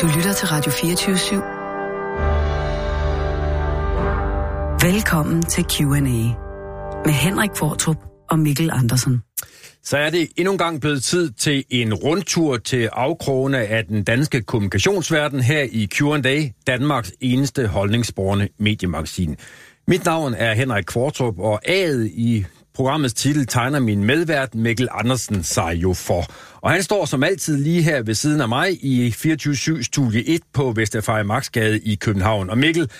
Du lytter til Radio 24 /7. Velkommen til Q&A med Henrik Fortrup og Mikkel Andersen. Så er det endnu en gang blevet tid til en rundtur til afkrogene af den danske kommunikationsverden her i Q&A, Danmarks eneste holdningsborgende mediemagasin. Mit navn er Henrik Kvartrup, og A'et i programmets titel tegner min medvært Mikkel Andersen sig jo for. Og han står som altid lige her ved siden af mig i 24-7 Studie 1 på Vesterfej Maxgade i København. Og Mikkel,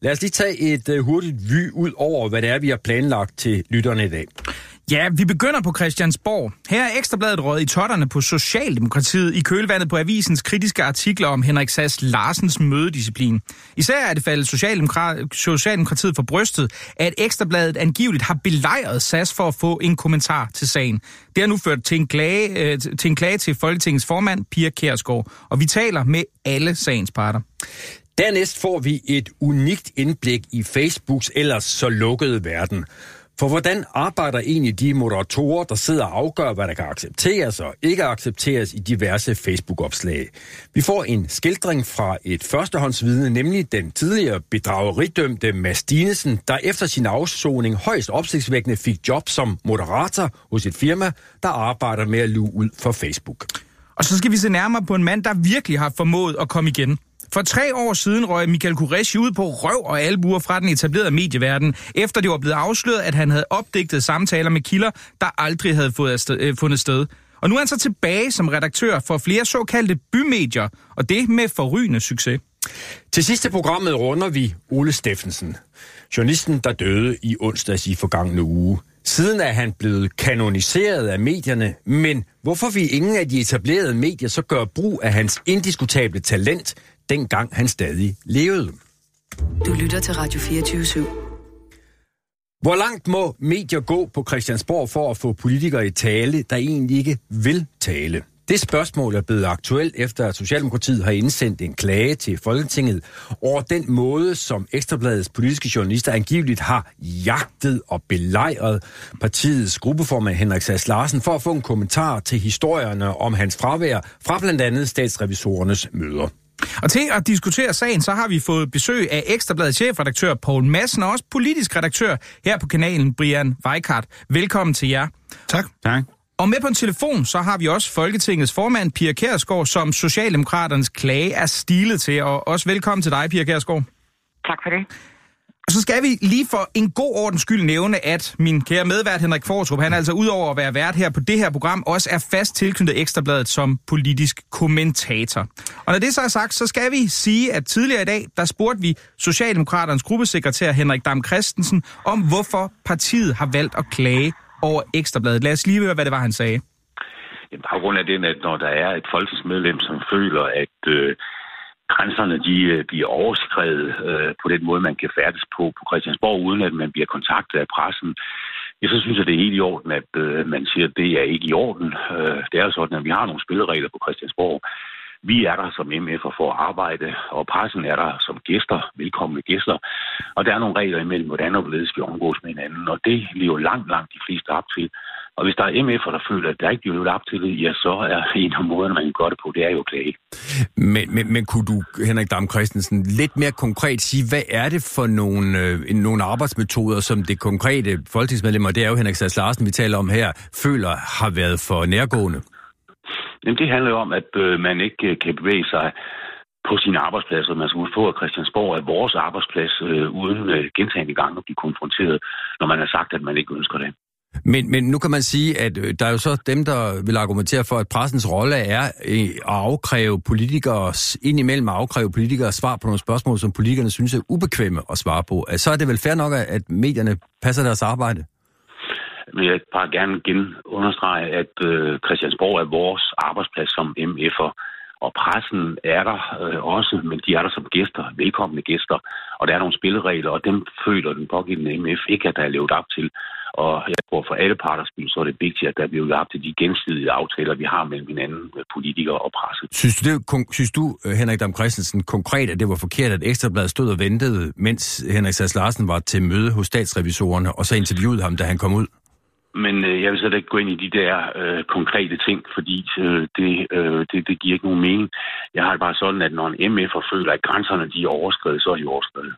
lad os lige tage et øh, hurtigt vy ud over, hvad det er, vi har planlagt til lytterne i dag. Ja, vi begynder på Christiansborg. Her er Ekstrabladet røget i totterne på Socialdemokratiet i kølvandet på avisens kritiske artikler om Henrik Sass Larsens mødedisciplin. Især er det faldet Socialdemokratiet for brystet, at Ekstrabladet angiveligt har belejret Sass for at få en kommentar til sagen. Det har nu ført til en klage, øh, til, en klage til Folketingets formand, Pia Kærsgaard, og vi taler med alle sagens parter. Dernæst får vi et unikt indblik i Facebooks ellers så lukkede verden. For hvordan arbejder egentlig de moderatorer, der sidder og afgør, hvad der kan accepteres og ikke accepteres i diverse Facebook-opslag? Vi får en skildring fra et førstehåndsvidne, nemlig den tidligere bedrageridømte Mads Dinesen, der efter sin afsoning højst opsigtsvækkende fik job som moderator hos et firma, der arbejder med at luge ud for Facebook. Og så skal vi se nærmere på en mand, der virkelig har formået at komme igen. For tre år siden røg Michael Kureshi ud på røv og albuer fra den etablerede medieverden, efter det var blevet afsløret, at han havde opdigtet samtaler med kilder, der aldrig havde fået øh, fundet sted. Og nu er han så tilbage som redaktør for flere såkaldte bymedier, og det med forrygende succes. Til sidste programmet runder vi Ole Steffensen, journalisten, der døde i onsdags i forgangne uge. Siden er han blevet kanoniseret af medierne, men hvorfor vi ingen af de etablerede medier så gør brug af hans indiskutable talent dengang han stadig levede. Du lytter til Radio 24 /7. Hvor langt må medier gå på Christiansborg for at få politikere i tale, der egentlig ikke vil tale? Det spørgsmål er blevet aktuelt efter, at Socialdemokratiet har indsendt en klage til Folketinget over den måde, som Ekstrabladets politiske journalister angiveligt har jagtet og belejret partiets gruppeformand Henrik Sass Larsen for at få en kommentar til historierne om hans fravær fra blandt andet statsrevisorernes møder. Og til at diskutere sagen, så har vi fået besøg af Ekstrabladets chefredaktør Poul Madsen og også politisk redaktør her på kanalen, Brian Weikart. Velkommen til jer. Tak. Tak. Og med på en telefon, så har vi også Folketingets formand, Pia Kærsgaard, som Socialdemokraternes klage er stilet til. Og også velkommen til dig, Pia Kærsgaard. Tak for det. Og så skal vi lige for en god ordens skyld nævne, at min kære medvært Henrik Fortrup, han er altså udover at være vært her på det her program, også er fast tilknyttet Ekstrabladet som politisk kommentator. Og når det så er sagt, så skal vi sige, at tidligere i dag, der spurgte vi Socialdemokraternes gruppesekretær Henrik Dam Christensen om, hvorfor partiet har valgt at klage over Ekstrabladet. Lad os lige høre, hvad det var, han sagde. På grund er den, at når der er et folketingsmedlem, som føler, at øh, grænserne de øh, bliver overskrevet øh, på den måde, man kan færdes på på Christiansborg, uden at man bliver kontaktet af pressen. Jeg så synes at det er helt i orden, at øh, man siger, at det er ikke i orden. Øh, det er jo sådan, at vi har nogle spilleregler på Christiansborg. Vi er der som MF'er for at arbejde, og pressen er der som gæster, velkomne gæster. Og der er nogle regler imellem, hvordan og hvorledes vi omgås med hinanden, og det lever langt, langt de fleste op til. Og hvis der er MF'er, der føler, at der ikke bliver op til det, ja, så er en af måderne, man kan gøre det på, det er jo at klage. Men, men, men kunne du, Henrik Dam Christensen, lidt mere konkret sige, hvad er det for nogle, øh, nogle arbejdsmetoder, som det konkrete folketingsmedlem, og det er jo Henrik Sass Larsen, vi taler om her, føler har været for nærgående? Jamen, det handler jo om, at øh, man ikke øh, kan bevæge sig på sine arbejdspladser. Man skal huske på, at Christiansborg er vores arbejdsplads, øh, uden øh, gentagende gange at blive konfronteret, når man har sagt, at man ikke ønsker det. Men, men nu kan man sige, at øh, der er jo så dem, der vil argumentere for, at pressens rolle er øh, at afkræve politikere, indimellem at afkræve politikere svar på nogle spørgsmål, som politikerne synes er ubekvemme at svare på. Altså, så er det vel fair nok, at medierne passer deres arbejde? Men jeg bare gerne igen understrege, at øh, Christiansborg er vores arbejdsplads som MF'er. Og pressen er der øh, også, men de er der som gæster, velkomne gæster. Og der er nogle spilleregler, og dem føler den pågældende MF ikke, at der er levet op til. Og jeg tror for alle parters skyld, så er det vigtigt, at der bliver op til de gensidige aftaler, vi har mellem hinanden, politikere og presse. Synes du, det, synes du Henrik Dam Christensen, konkret, at det var forkert, at Ekstrabladet stod og ventede, mens Henrik Sass Larsen var til møde hos statsrevisorerne, og så interviewede ham, da han kom ud? men øh, jeg vil slet ikke gå ind i de der øh, konkrete ting, fordi øh, det, øh, det, det giver ikke nogen mening. Jeg har det bare sådan, at når en MF'er føler, at grænserne de er overskrevet, så er de overskrevet.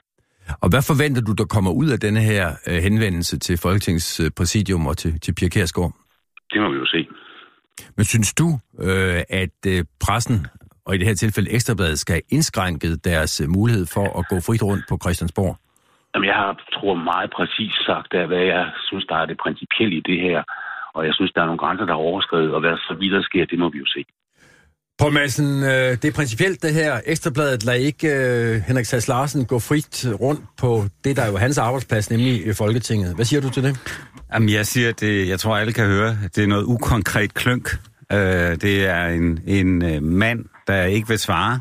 Og hvad forventer du, der kommer ud af denne her øh, henvendelse til Folketingets øh, præsidium og til, til Pia Kærsgaard? Det må vi jo se. Men synes du, øh, at øh, pressen, og i det her tilfælde Ekstrabladet, skal indskrænke deres øh, mulighed for at gå frit rundt på Christiansborg? Jamen, jeg har, tror meget præcis sagt, af, hvad jeg synes, der er det principielle i det her. Og jeg synes, der er nogle grænser, der er overskrevet, og hvad så videre sker, det må vi jo se. På massen, øh, det er principielt det her. Ekstrabladet lader ikke øh, Henrik Sass Larsen gå frit rundt på det, der er jo hans arbejdsplads, nemlig i Folketinget. Hvad siger du til det? Jamen, jeg siger, det, jeg tror, alle kan høre, det er noget ukonkret klønk. Øh, det er en, en øh, mand, der ikke vil svare.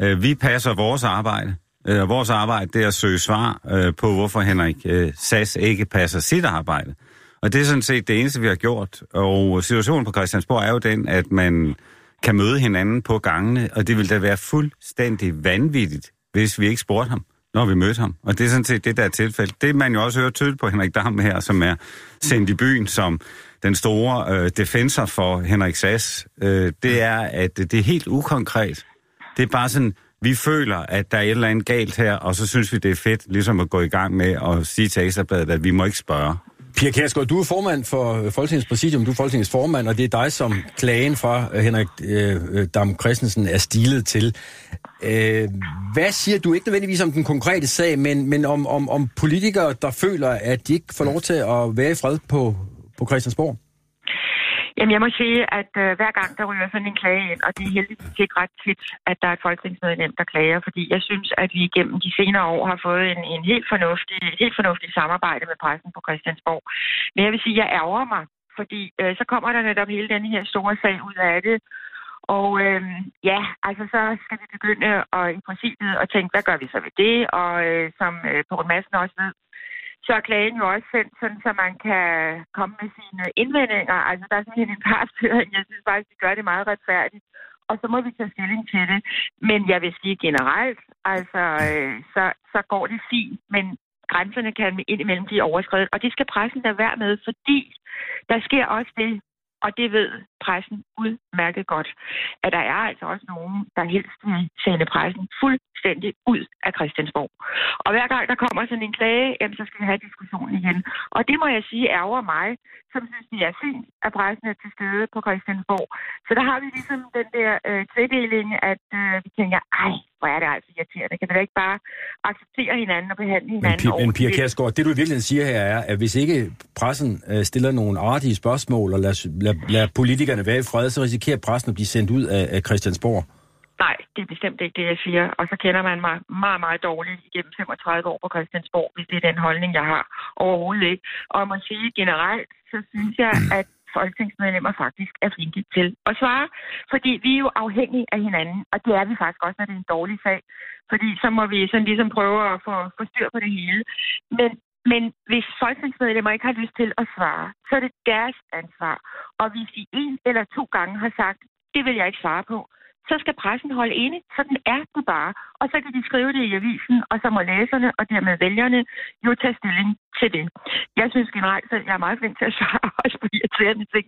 Øh, vi passer vores arbejde. Øh, vores arbejde det er at søge svar øh, på, hvorfor Henrik øh, Sass ikke passer sit arbejde. Og det er sådan set det eneste, vi har gjort. Og situationen på Christiansborg er jo den, at man kan møde hinanden på gangene, og det ville da være fuldstændig vanvittigt, hvis vi ikke spurgte ham, når vi mødte ham. Og det er sådan set det, der er tilfælde. Det man jo også hører tydeligt på Henrik Dam her, som er sendt i byen som den store øh, defensor for Henrik Sass, øh, det er, at det er helt ukonkret. Det er bare sådan, vi føler, at der er et eller andet galt her, og så synes vi, det er fedt ligesom at gå i gang med at sige til Ekstrabladet, at vi må ikke spørge. Pia Kærsgaard, du er formand for øh, Folketingets præsidium, du er Folketingets formand, og det er dig, som klagen fra øh, Henrik øh, øh, Dam Christensen er stilet til. Øh, hvad siger du, ikke nødvendigvis om den konkrete sag, men, men om, om, om politikere, der føler, at de ikke får lov til at være i fred på, på Christiansborg? Jamen, jeg må sige, at øh, hver gang der ryger sådan en klage ind, og det er heldigvis ikke ret tit, at der er et folketingsmedlem, der klager, fordi jeg synes, at vi igennem de senere år har fået en, en helt, fornuftig, helt fornuftig samarbejde med pressen på Christiansborg. Men jeg vil sige, at jeg ærger mig, fordi øh, så kommer der netop hele den her store sag ud af det, og øh, ja, altså så skal vi begynde at, i princippet at tænke, hvad gør vi så ved det? Og øh, som øh, på Madsen også ved, så er klagen jo også sendt, sådan, så man kan komme med sine indvendinger. Altså, der er simpelthen en partsføring. Jeg synes faktisk, de gør det meget retfærdigt. Og så må vi tage stilling til det. Men jeg vil sige generelt, altså, øh, så, så går det fint. Men grænserne kan indimellem blive overskrevet. Og det skal pressen da være med, fordi der sker også det, og det ved pressen udmærket godt, at der er altså også nogen, der helst vil sende pressen fuldstændig ud af Christiansborg. Og hver gang der kommer sådan en klage, jamen, så skal vi have diskussionen igen. Og det må jeg sige ærger mig, som synes, det er fint, at pressen er til stede på Christiansborg. Så der har vi ligesom den der øh, tredeling, at øh, vi tænker, ej, hvor er det altså irriterende. Kan vi da ikke bare acceptere hinanden og behandle hinanden Men, men Pia Kærsgaard, det du i virkeligheden siger her er, at hvis ikke pressen øh, stiller nogle artige spørgsmål og lader, lader, lader politikerne være i fred, så risikerer pressen at blive sendt ud af, af Christiansborg. Nej, det er bestemt ikke det, jeg siger. Og så kender man mig meget, meget dårligt igennem 35 år på Christiansborg, hvis det er den holdning, jeg har. Overhovedet ikke. Og jeg må sige generelt, så synes jeg, at folketingsmedlemmer faktisk er flinke til at svare. Fordi vi er jo afhængige af hinanden, og det er vi faktisk også, når det er en dårlig sag. Fordi så må vi sådan ligesom prøve at få, få styr på det hele. Men, men hvis folketingsmedlemmer ikke har lyst til at svare, så er det deres ansvar. Og hvis de en eller to gange har sagt, det vil jeg ikke svare på, så skal pressen holde inde. Sådan er det bare. Og så kan de skrive det i avisen, og så må læserne og dermed vælgerne jo tage stilling til det. Jeg synes generelt, at jeg er meget flink til at svare også på irriterende ting.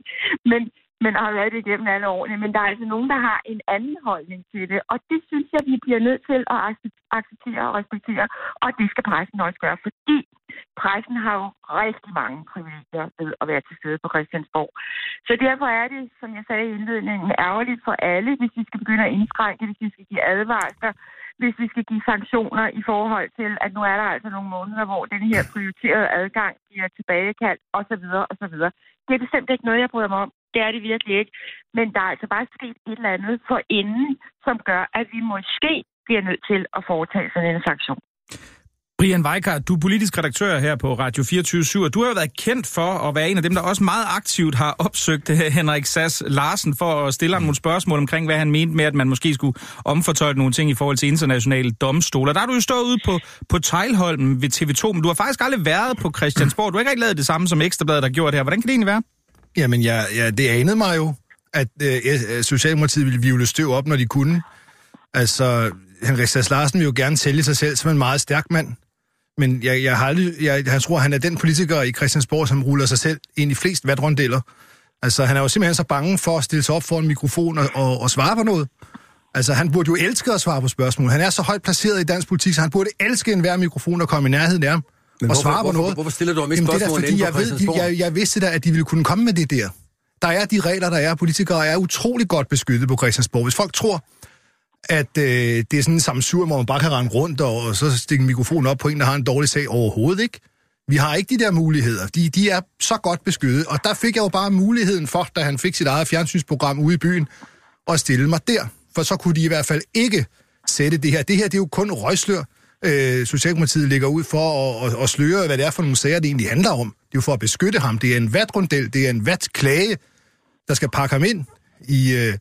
Men, men har været det igennem alle årene. Men der er altså nogen, der har en anden holdning til det. Og det synes jeg, vi bliver nødt til at acceptere og respektere. Og det skal pressen også gøre, fordi pressen har jo rigtig mange privilegier ved at være til stede på Christiansborg. Så derfor er det, som jeg sagde i indledningen, ærgerligt for alle, hvis vi skal begynde at indskrænke, hvis vi skal give advarsler, hvis vi skal give sanktioner i forhold til, at nu er der altså nogle måneder, hvor den her prioriterede adgang bliver tilbagekaldt osv. osv. Det er bestemt ikke noget, jeg bryder mig om. Det er det virkelig ikke. Men der er altså bare sket et eller andet for inden, som gør, at vi måske bliver nødt til at foretage sådan en sanktion. Brian Weikart, du er politisk redaktør her på Radio 24 og du har jo været kendt for at være en af dem, der også meget aktivt har opsøgt øh, Henrik Sass Larsen for at stille ham nogle spørgsmål omkring, hvad han mente med, at man måske skulle omfortolke nogle ting i forhold til internationale domstoler. Der har du jo stået ude på, på Tejlholmen ved TV2, men du har faktisk aldrig været på Christiansborg. Du har ikke rigtig lavet det samme som Ekstrabladet har gjort her. Hvordan kan det egentlig være? Jamen, ja, ja det anede mig jo, at øh, Socialdemokratiet ville vivle støv op, når de kunne. Altså, Henrik Sass Larsen vil jo gerne sælge sig selv som en meget stærk mand. Men jeg, jeg, har aldrig, jeg, jeg tror, han er den politiker i Christiansborg, som ruller sig selv ind i flest vatrundeller. Altså, han er jo simpelthen så bange for at stille sig op for en mikrofon og, og, og svare på noget. Altså, han burde jo elske at svare på spørgsmål. Han er så højt placeret i dansk politik, så han burde elske enhver mikrofon og komme i nærheden af ham og hvorfor- svare på hvorfor- noget. hvorfor stiller du ham ikke er spørgsmål fordi, jeg, ved, de, jeg, jeg vidste da, at de ville kunne komme med det der. Der er de regler, der er. Politikere er utrolig godt beskyttet på Christiansborg. Hvis folk tror, at øh, det er sådan en samsur, hvor man bare kan rende rundt og, og så stikke en mikrofon op på en, der har en dårlig sag overhovedet, ikke? Vi har ikke de der muligheder. De, de er så godt beskyttet. Og der fik jeg jo bare muligheden for, da han fik sit eget fjernsynsprogram ude i byen, at stille mig der. For så kunne de i hvert fald ikke sætte det her. Det her det er jo kun røgslør, øh, Socialdemokratiet ligger ud for at, at, at sløre, hvad det er for nogle sager, det egentlig handler om. Det er jo for at beskytte ham. Det er en vatrundel, det er en vatklage, der skal pakke ham ind i, øh,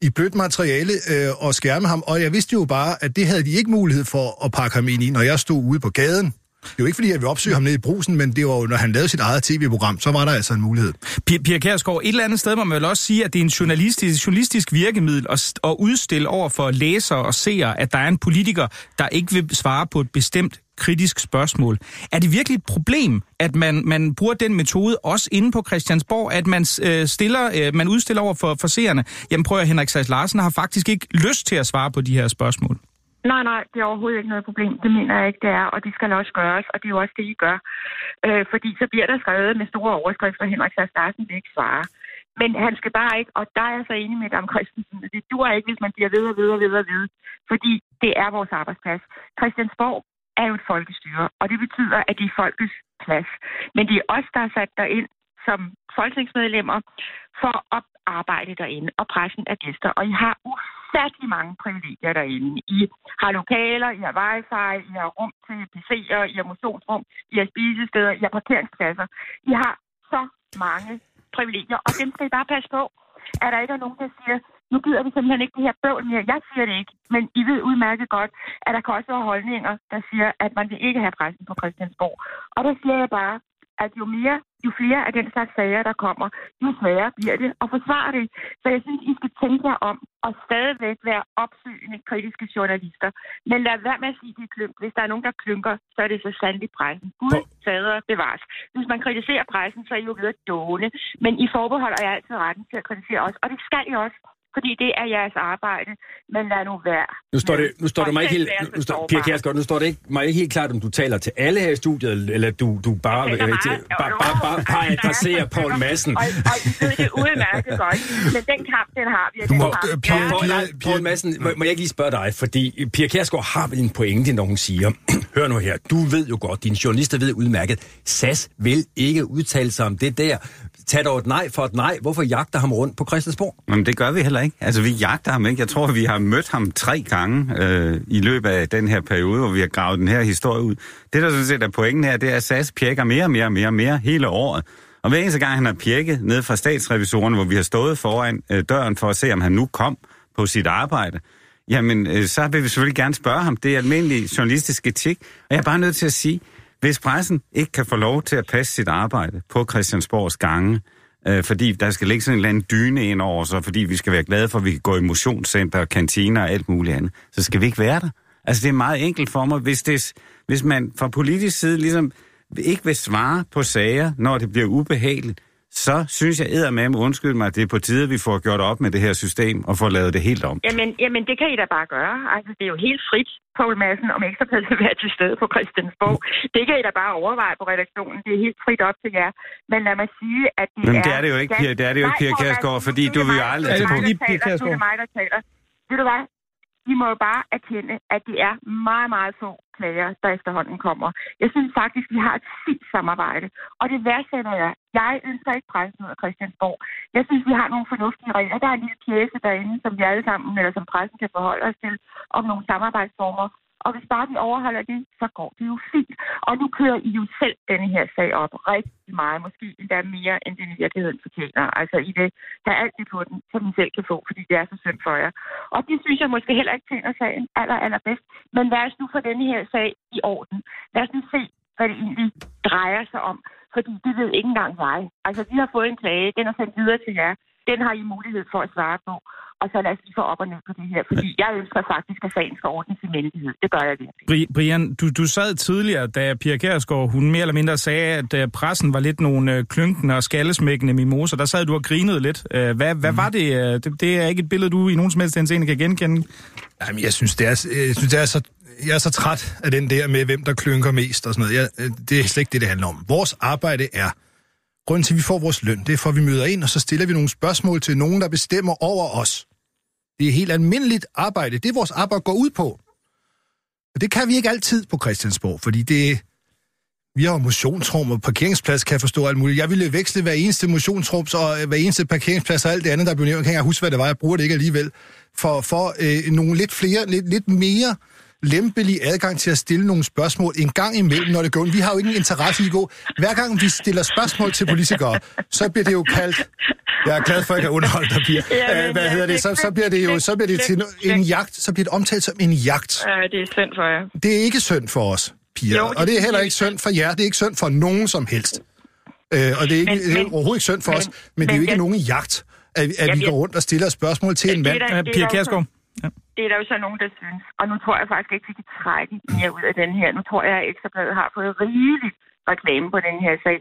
i blødt materiale øh, og skærme ham. Og jeg vidste jo bare, at det havde de ikke mulighed for at pakke ham ind i, når jeg stod ude på gaden. Det er jo ikke, fordi jeg vil opsøge ham nede i brusen, men det var jo, når han lavede sit eget tv-program, så var der altså en mulighed. Pia, Pia et eller andet sted må man vel også sige, at det er en journalistisk, journalistisk virkemiddel at, at udstille over for læsere og seere, at der er en politiker, der ikke vil svare på et bestemt kritisk spørgsmål. Er det virkelig et problem, at man, man bruger den metode også inde på Christiansborg, at man, øh, stiller, øh, man udstiller over for, for seerne? Jamen prøv at Henrik Sass Larsen har faktisk ikke lyst til at svare på de her spørgsmål. Nej, nej, det er overhovedet ikke noget problem. Det mener jeg ikke, det er, og det skal også gøres, og det er jo også det, I gør. Øh, fordi så bliver der skrevet med store overskrifter, Henrik Sass Larsen vil ikke svare. Men han skal bare ikke, og der er jeg så enig med Dam Christensen, at det dur ikke, hvis man bliver ved og ved og ved og ved, fordi det er vores arbejdsplads. Christiansborg er jo et folkestyre, og det betyder, at det er folkets plads. Men det er os, der er sat derind som folketingsmedlemmer for at arbejde derinde, og pressen er gæster. Og I har ufattelig mange privilegier derinde. I har lokaler, I har wifi, I har rum til PC'er, I har motionsrum, I har spisesteder, I har parkeringspladser. I har så mange privilegier, og dem skal I bare passe på. Er der ikke nogen, der siger, nu gider vi simpelthen ikke det her bøvl mere. Jeg siger det ikke, men I ved udmærket godt, at der kan også være holdninger, der siger, at man vil ikke have pressen på Christiansborg. Og der siger jeg bare, at jo mere, jo flere af den slags sager, der kommer, jo sværere bliver det at forsvare det. Så jeg synes, I skal tænke jer om og stadigvæk være opsøgende kritiske journalister. Men lad være med at sige, at det er. Hvis der er nogen, der klynker, så er det så sandelig pressen. Gud, fader, bevares. Hvis man kritiserer pressen, så er I jo ved at dåne. Men I forbeholder jer altid retten til at kritisere os. Og det skal I også fordi det er jeres arbejde, men lad nu være. Nu står det, nu står det mig ikke helt, nu står. Pia Kjærsgaard, nu står det ikke, mig ikke helt klart, om du taler til alle her i studiet, eller du, du bare, øh, til, bare, bare, bare, bare adresserer Poul Madsen. Og, og I ved det udmærket godt. Men den kamp, den har vi. Du den må, Pia- Poul, Pia- Poul Madsen, må, må jeg ikke lige spørge dig, fordi Pia Kjærsgaard har vel en pointe, når hun siger, hør nu her, du ved jo godt, dine journalister ved udmærket, SAS vil ikke udtale sig om det der. Tag dog et nej for et nej. Hvorfor jagter ham rundt på Christiansborg? Men det gør vi heller ikke. Altså, vi jagter ham ikke. Jeg tror, vi har mødt ham tre gange øh, i løbet af den her periode, hvor vi har gravet den her historie ud. Det, der sådan set er pointen her, det er, at SAS pjekker mere og mere og mere og mere hele året. Og hver eneste gang, han har pjekket ned fra statsrevisoren, hvor vi har stået foran øh, døren for at se, om han nu kom på sit arbejde, jamen, øh, så vil vi selvfølgelig gerne spørge ham. Det er almindelig journalistisk etik. Og jeg er bare nødt til at sige, hvis pressen ikke kan få lov til at passe sit arbejde på Christiansborgs gange, øh, fordi der skal ligge sådan en eller anden dyne ind over så fordi vi skal være glade for, at vi kan gå i motionscenter, kantiner og alt muligt andet, så skal vi ikke være der. Altså, det er meget enkelt for mig, hvis, det, hvis man fra politisk side ligesom ikke vil svare på sager, når det bliver ubehageligt, så synes jeg eddermame, undskyld mig, det er på tide, at vi får gjort op med det her system og får lavet det helt om. Jamen, jamen, det kan I da bare gøre. Altså, det er jo helt frit, Poul Madsen, om ekstrabladet vil være til stede på Christiansborg. Det kan I da bare overveje på redaktionen. Det er helt frit op til jer. Men lad mig sige, at det Men er... det er det jo ikke, Pia- det er det jo ikke, Pia Madsen, fordi er du det vil jo aldrig- er det der Pia taler. Nu er det mig, der taler. Ved du hvad? Vi må jo bare erkende, at det er meget, meget få klager, der efterhånden kommer. Jeg synes faktisk, vi har et fint samarbejde. Og det værdsætter jeg. Jeg ønsker ikke pressen ud af Christiansborg. Jeg synes, vi har nogle fornuftige regler. Der er en lille pjæse derinde, som vi alle sammen, eller som pressen kan forholde os til, om nogle samarbejdsformer. Og hvis bare vi overholder det, så går det jo fint. Og nu kører I jo selv denne her sag op rigtig meget. Måske endda mere, end den i virkeligheden fortjener. Altså, I vil have alt det på den, som I selv kan få, fordi det er så synd for jer. Og det synes jeg måske heller ikke tjener sagen aller, allerbedst. Men lad os nu få denne her sag i orden. Lad os nu se, hvad det egentlig drejer sig om. Fordi det ved ikke engang jeg. Altså, vi har fået en klage. Den er sendt videre til jer. Den har I mulighed for at svare på. Og så lad os lige få op og ned på det her, fordi jeg ønsker faktisk, at sagen skal ordnes i myndighed. Det gør jeg virkelig. Bri- Brian, du, du sad tidligere, da Pia Kjærsgaard, hun mere eller mindre sagde, at uh, pressen var lidt nogle uh, klynkende og skallesmækkende mimoser. Der sad du og grinede lidt. Uh, hvad, hvad var det? Uh, det? Det er ikke et billede, du i nogen som helst henseende kan genkende. Jamen, jeg synes, det er, jeg synes, det er så, jeg er så træt af den der med, hvem der klynker mest og sådan noget. Jeg, øh, det er slet ikke det, det handler om. Vores arbejde er, grunden til, at vi får vores løn, det er for, at vi møder ind, og så stiller vi nogle spørgsmål til nogen, der bestemmer over os. Det er helt almindeligt arbejde. Det er vores arbejde går ud på. Og det kan vi ikke altid på Christiansborg, fordi det vi har motionsrum og parkeringsplads, kan jeg forstå alt muligt. Jeg ville veksle hver eneste motionsrum og øh, hver eneste parkeringsplads og alt det andet, der blev nævnt. Kan jeg huske, hvad det var? Jeg bruger det ikke alligevel. For, for øh, nogle lidt flere, lidt, lidt mere lempelig adgang til at stille nogle spørgsmål en gang imellem, når det går. Vi har jo ikke en interesse i at gå. Hver gang vi stiller spørgsmål til politikere, så bliver det jo kaldt jeg er glad for, at jeg kan underholde dig, Pia. Ja, øh, Hvad hedder det? Så, så bliver det jo så bliver det til en jagt. Så bliver det omtalt som en jagt. Ja, det er synd for jer. Det er ikke synd for os, Pia. Jo, og det er heller ikke synd for jer. Det er ikke synd for nogen som helst. Øh, og det er, ikke, Men- det er men- overhovedet ikke synd for os. men- Men det er jo ikke jeg- nogen jagt, at, at Jeg vi går rundt og stiller spørgsmål til en mand. der- Pia Kjærsgaard. Så- Det er der jo så nogen, der synes. Og nu tror jeg faktisk ikke, vi kan trække mere ud af den her. Nu tror jeg, at Ekstrabladet har fået rigeligt reklame på den her sag.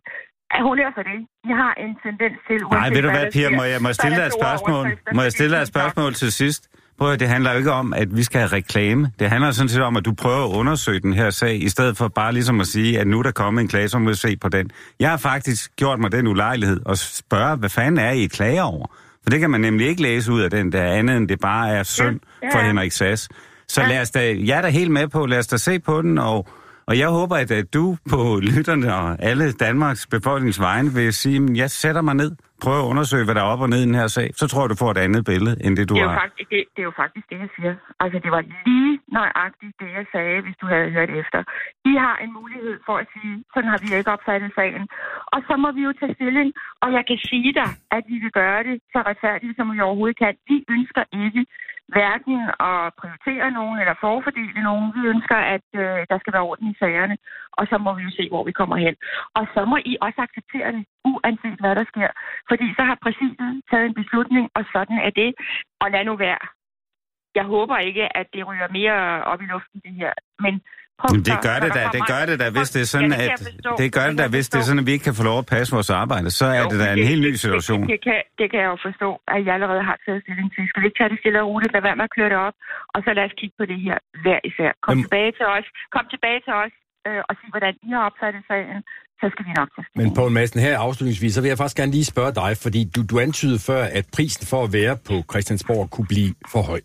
Er hun for det? De har en tendens til... Nej, ved du hvad Pia, må jeg, må jeg stille dig et spørgsmål? Må jeg stille dig et spørgsmål til sidst? Prøv at, det handler jo ikke om, at vi skal have reklame. Det handler sådan set om, at du prøver at undersøge den her sag, i stedet for bare ligesom at sige, at nu er der kommet en klage, så må vi se på den. Jeg har faktisk gjort mig den ulejlighed at spørge, hvad fanden er I klager over? For det kan man nemlig ikke læse ud af den der andet, end det bare er synd Ja, ja. for Henrik Sass. Så lad os da, jeg er da helt med på, lad os da se på den, og, og jeg håber, at, at du på lytterne og alle Danmarks befolknings vegne vil sige, at jeg sætter mig ned, prøver at undersøge, hvad der er op og ned i den her sag. Så tror jeg, du får et andet billede, end det du Det er, har. faktisk, det, det er jo faktisk det, jeg siger. Altså, det var lige nøjagtigt det, jeg sagde, hvis du havde hørt efter. I har en mulighed for at sige, sådan har vi ikke opfattet sagen. Og så må vi jo tage stilling. Og jeg kan sige dig, at vi vil gøre det så retfærdigt, som vi overhovedet kan. Vi ønsker ikke hverken at prioritere nogen eller forfordele nogen. Vi ønsker, at øh, der skal være orden i sagerne. Og så må vi jo se, hvor vi kommer hen. Og så må I også acceptere det, uanset hvad der sker. Fordi så har præsidiet taget en beslutning, og sådan er det. Og lad nu være. Jeg håber ikke, at det ryger mere op i luften, det her. Men Jamen, det gør det der da, det gør det da, hvis det er sådan, Ja, det at det gør det da, hvis det er sådan, at vi ikke kan få lov at passe vores arbejde, så er Jo, det da en helt ny det- situation. Det, det, kan, det kan jeg jo forstå, at jeg allerede har taget stilling til. Skal vi ikke tage det stille og roligt, lad være med at køre det op, og så lad os kigge på det her hver især. Kom Jamen- tilbage til os, kom tilbage til os, øh, og sig, hvordan I har opfattet sagen, så skal vi nok tage Men. Poul Madsen, her afslutningsvis, så vil jeg faktisk gerne lige spørge dig, fordi du, du antydede før, at prisen for at være på Christiansborg kunne blive for høj.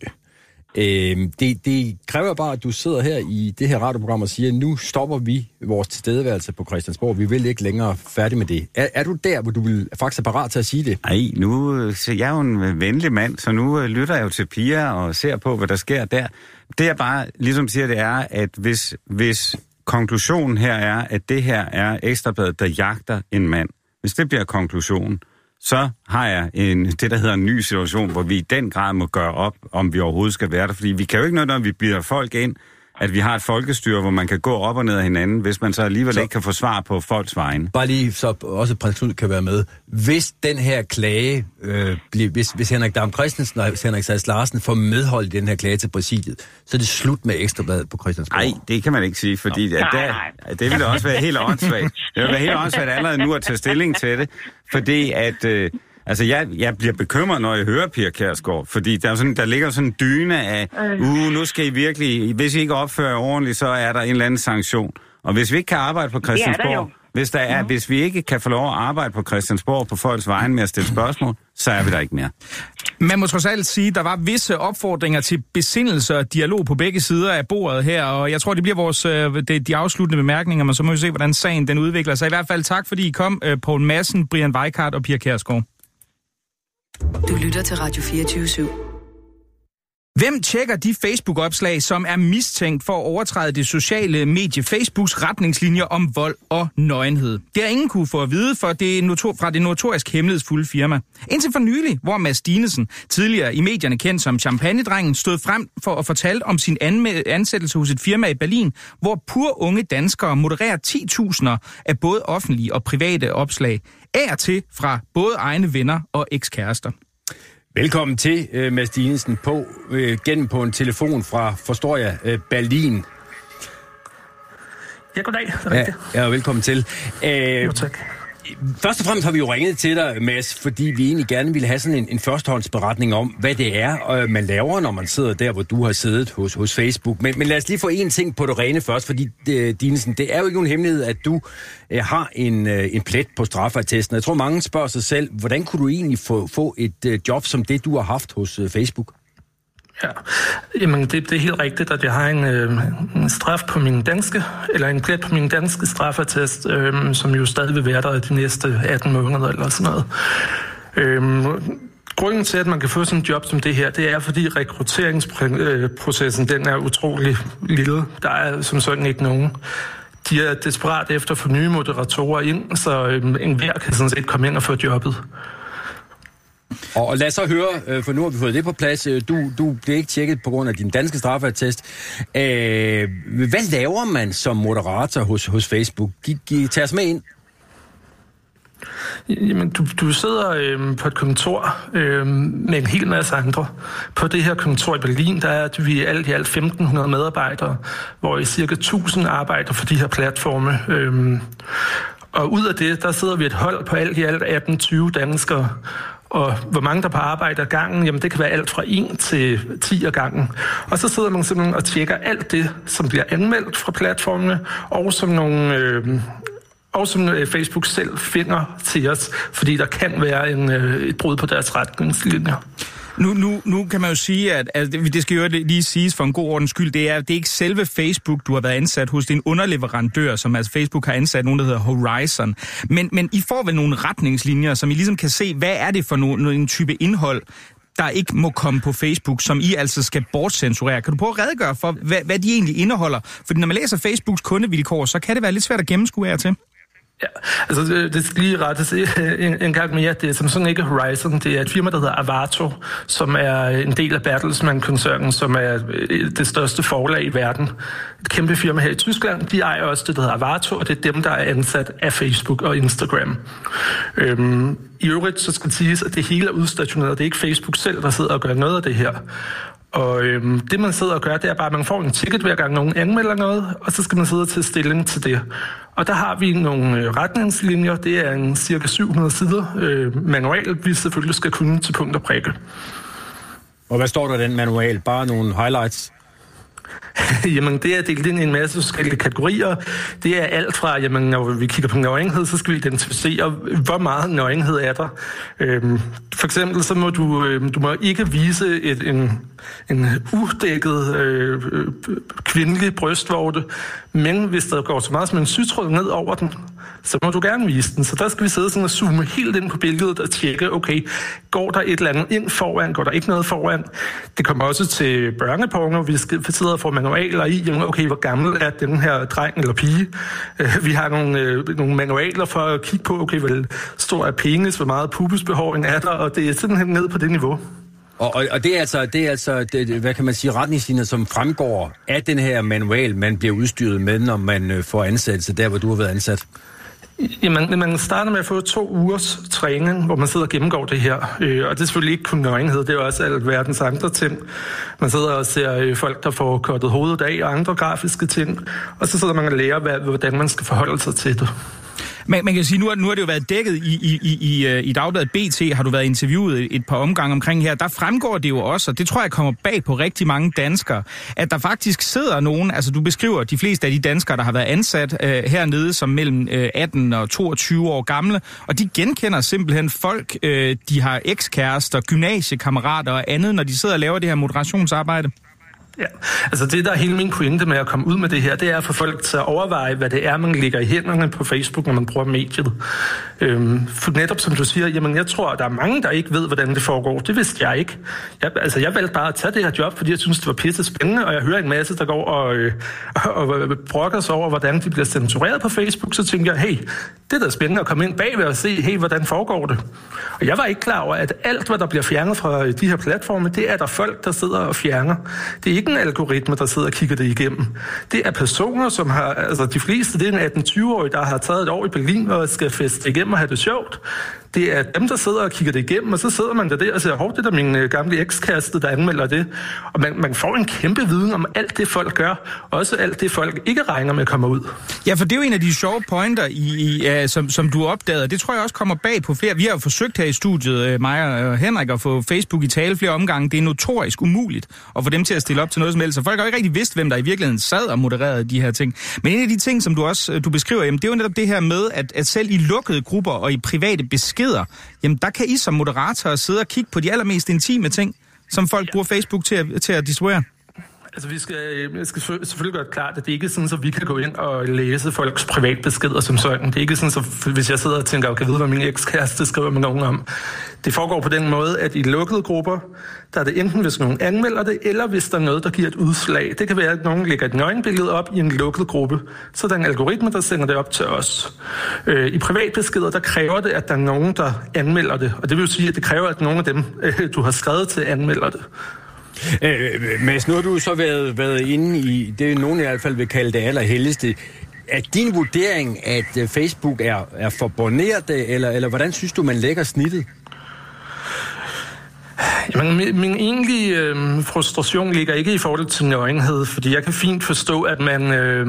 Øhm, det, det kræver bare, at du sidder her i det her radioprogram og siger, nu stopper vi vores tilstedeværelse på Christiansborg. Vi vil ikke længere færdig med det. Er, er du der, hvor du vil faktisk er parat til at sige det? Nej, nu så jeg er jo en venlig mand, så nu øh, lytter jeg jo til Pia og ser på, hvad der sker der. Det jeg bare ligesom siger, det er, at hvis, hvis konklusionen her er, at det her er ekstrabladet, der jagter en mand, hvis det bliver konklusionen, så har jeg en, det, der hedder en ny situation, hvor vi i den grad må gøre op, om vi overhovedet skal være der. Fordi vi kan jo ikke noget, når vi bliver folk ind, at vi har et folkestyre, hvor man kan gå op og ned af hinanden, hvis man så alligevel Så- ikke kan få svar på folks vegne. Bare lige så også prins Knud kan være med. Hvis den her klage, øh, bliver, hvis, hvis Henrik Dam Christensen og Henrik Sass Larsen får medhold i den her klage til præsidiet, så er det slut med ekstrabladet på Christiansborg. Nej, det kan man ikke sige, fordi at Nej, der, det ville også være helt åndssvagt. Det ville være helt åndssvagt allerede nu at tage stilling til det, fordi at... Øh, Altså, jeg, jeg bliver bekymret, når jeg hører Pia Kærsgaard, fordi der, er sådan, der ligger sådan en dyne af, uh, nu skal I virkelig, hvis I ikke opfører jer ordentligt, så er der en eller anden sanktion. Og hvis vi ikke kan arbejde på Christiansborg, jo. hvis, der er, hvis vi ikke kan få lov at arbejde på Christiansborg på folks vegne med at stille spørgsmål, så er vi der ikke mere. Man må trods alt sige, at der var visse opfordringer til besindelse og dialog på begge sider af bordet her, og jeg tror, det bliver vores, øh, det, de afsluttende bemærkninger, men så må vi se, hvordan sagen den udvikler sig. I hvert fald tak, fordi I kom, øh, Poul Madsen, Brian Weikart og Pia Kærsgaard. Du lytter til Radio 24 /7. Hvem tjekker de Facebook-opslag, som er mistænkt for at overtræde det sociale medie Facebooks retningslinjer om vold og nøgenhed? Det har ingen kunne få at vide for det notor- fra det notorisk hemmelighedsfulde firma. Indtil for nylig, hvor Mads Dinesen, tidligere i medierne kendt som Champagne-drengen, stod frem for at fortælle om sin anme- ansættelse hos et firma i Berlin, hvor pur unge danskere modererer 10.000 af både offentlige og private opslag, af og til fra både egne venner og ekskærester. Velkommen til, uh, Mads Dinesen, på, uh, gennem på en telefon fra, forstår jeg, uh, Berlin. Ja, goddag. Det er Ja, ja, velkommen til. Uh, Jo, tak. Først og fremmest har vi jo ringet til dig, Mads, fordi vi egentlig gerne ville have sådan en, en førstehåndsberetning om, hvad det er, øh, man laver, når man sidder der, hvor du har siddet hos, hos Facebook. Men, men lad os lige få en ting på det rene først, fordi øh, Dinesen, det er jo ikke nogen hemmelighed, at du øh, har en, øh, en plet på straffeattesten. Jeg tror, mange spørger sig selv, hvordan kunne du egentlig få, få et øh, job som det, du har haft hos øh, Facebook? Ja. Jamen, det, det er helt rigtigt, at jeg har en, øh, en straf på min danske, eller en plet på min danske straffetest, øh, som jo stadig vil være der de næste 18 måneder eller sådan noget. Øh, grunden til, at man kan få sådan et job som det her, det er, fordi rekrutteringsprocessen, øh, den er utrolig lille. Der er som sådan ikke nogen. De er desperat efter at få nye moderatorer ind, så øh, enhver kan sådan set komme ind og få jobbet. Og, og lad os så høre, øh, for nu har vi fået det på plads. Øh, du, du bliver ikke tjekket på grund af din danske straffeattest. Øh, hvad laver man som moderator hos, hos Facebook? Giv, giv, tag os med ind. Jamen, du, du sidder øh, på et kontor øh, med en hel masse andre. På det her kontor i Berlin, der er vi alt i alt 1.500 medarbejdere, hvor i cirka 1.000 arbejder for de her platforme. Øh, og ud af det, der sidder vi et hold på alt i alt 18-20 danskere. Og hvor mange der på arbejde ad gangen, jamen det kan være alt fra 1 til 10 ad gangen. Og så sidder man simpelthen og tjekker alt det, som bliver anmeldt fra platformene, og som nogle... Øh, og som øh, Facebook selv finder til os, fordi der kan være en, øh, et brud på deres retningslinjer. Nu, nu, nu kan man jo sige, at, altså, det det skal jo lige siges for en god ordens skyld, det er, det er ikke selve Facebook, du har været ansat hos, det er en underleverandør, som altså Facebook har ansat, nogen der hedder Horizon. Men, men I får vel nogle retningslinjer, som I ligesom kan se, hvad er det for no, en type indhold, der ikke må komme på Facebook, som I altså skal bortcensurere. Kan du prøve at redegøre for, hvad, hvad de egentlig indeholder? Fordi når man læser Facebooks kundevilkår, så kan det være lidt svært at gennemskue af til. Ja, altså det, det skal lige rettes en, en gang mere. Det er Samsung ikke Horizon. Det er et firma, der hedder Avato, som er en del af Bertelsmann-koncernen, som er øh, det største forlag i verden. Et kæmpe firma her i Tyskland. De ejer også det, der hedder Avato, og det er dem, der er ansat af Facebook og Instagram. Øhm, I øvrigt så skal det siges, at det hele er udstationeret. Det er ikke Facebook selv, der sidder og gør noget af det her. Og øhm, det, man sidder og gør, det er bare, at man får en ticket hver gang nogen anmelder noget, og så skal man sidde og tage stilling til det. Og der har vi nogle øh, retningslinjer. Det er en cirka 700 sider øh, manual, vi selvfølgelig skal kunne til punkt og prikke. Og hvad står der i den manual? Bare nogle highlights? jamen, det er delt ind i en masse forskellige kategorier. Det er alt fra, jamen, når vi kigger på nøgenhed, så skal vi identificere, hvor meget nøgenhed er der. Øhm, for eksempel, så må du, øhm, du må ikke vise et, en, en udækket øh, øh kvindelig brystvorte, men hvis der går så meget som en sygtråd ned over den, så må du gerne vise den. Så der skal vi sidde sådan og zoome helt ind på billedet og tjekke, okay, går der et eller andet ind foran, går der ikke noget foran? Det kommer også til børneporno, vi skal sidde og få manualer i, okay, hvor gammel er den her dreng eller pige? Øh, vi har nogle, øh, nogle manualer for at kigge på, okay, hvor stor er penis, hvor meget pubesbehåring er der, og det er simpelthen ned på det niveau. Og, og, og det er altså, det er altså det, hvad kan man sige, retningslinjer, som fremgår af den her manual, man bliver udstyret med, når man øh, får ansættelse der, hvor du har været ansat. Jamen, man starter med at få to ugers træning, hvor man sidder og gennemgår det her. Øh, og det er selvfølgelig ikke kun nøgenhed, det er også alt verdens andre ting. Man sidder og ser øh, folk, der får kortet hovedet af og andre grafiske ting. Og så sidder man og lærer, hvad, hvordan man skal forholde sig til det. Man, man kan sige, nu har, nu har det jo været dækket i, i, i, i, øh, i dagbladet BT, har du været interviewet et par omgange omkring her. Der fremgår det jo også, og det tror jeg kommer bag på rigtig mange danskere, at der faktisk sidder nogen, altså du beskriver de fleste af de danskere, der har været ansat øh, hernede, som mellem øh, 18 og 22 år gamle, og de genkender simpelthen folk, øh, de har ekskærester, gymnasiekammerater og andet, når de sidder og laver det her moderationsarbejde. Ja, altså det, der er hele min pointe med at komme ud med det her, det er at få folk til at overveje, hvad det er, man ligger i hænderne på Facebook, når man bruger mediet. Øhm, for netop som du siger, jamen jeg tror, at der er mange, der ikke ved, hvordan det foregår. Det vidste jeg ikke. Jeg, altså jeg valgte bare at tage det her job, fordi jeg synes, det var pisse spændende, og jeg hører en masse, der går og, øh, og, og brokker sig over, hvordan de bliver censureret på Facebook, så tænker jeg, hey, det er da spændende at komme ind bagved og se, hey, hvordan foregår det? Og jeg var ikke klar over, at alt, hvad der bliver fjernet fra de her platforme, det er der folk, der sidder og fjerner. Det er ikke en algoritme, der sidder og kigger det igennem. Det er personer, som har, altså de fleste, det er en 18-20-årig, der har taget et år i Berlin og skal feste igennem og have det sjovt. Det er dem, der sidder og kigger det igennem, og så sidder man der, der og siger, hov, det er der min øh, gamle ekskæreste, der anmelder det. Og man, man får en kæmpe viden om alt det, folk gør, også alt det, folk ikke regner med kommer ud. Ja, for det er jo en af de sjove pointer, i, i, uh, som, som du opdagede. Det tror jeg også kommer bag på flere. Vi har jo forsøgt her i studiet, uh, mig og Henrik, at få Facebook i tale flere omgange. Det er notorisk umuligt at få dem til at stille op til noget som helst. Så folk har ikke rigtig vidst, hvem der i virkeligheden sad og modererede de her ting. Men en af de ting, som du også øh, du beskriver, jamen, det er jo netop det her med, at, at selv i lukkede grupper og i private beskeder, jamen der kan I som moderatorer sidde og kigge på de allermest intime ting, som folk bruger Facebook til at, til at distribuere. Altså, vi skal, øh, jeg skal selvfølgelig gøre klart, at det ikke er sådan, at vi kan gå ind og læse folks privatbeskeder som sådan. Det er ikke sådan, at hvis jeg sidder og tænker, kan vide, hvad min ekskæreste skriver med nogen om. Det foregår på den måde, at i lukkede grupper, der er det enten, hvis nogen anmelder det, eller hvis der er noget, der giver et udslag. Det kan være, at nogen lægger et nøgenbillede op i en lukket gruppe, så der er en algoritme, der sender det op til os. Øh, I privatbeskeder, der kræver det, at der er nogen, der anmelder det. Og det vil sige, at det kræver, at nogen af dem, øh, du har skrevet til, anmelder det. Øh, Mads, nu har du så været, været inde i, det nogen i hvert fald vil kalde det allerhelligste. Er din vurdering, at øh, Facebook er, er forboneret, eller, eller hvordan synes du, man lægger snittet? Jamen, min, min egentlige øh, frustration ligger ikke i forhold til nøgenhed, fordi jeg kan fint forstå, at man, øh,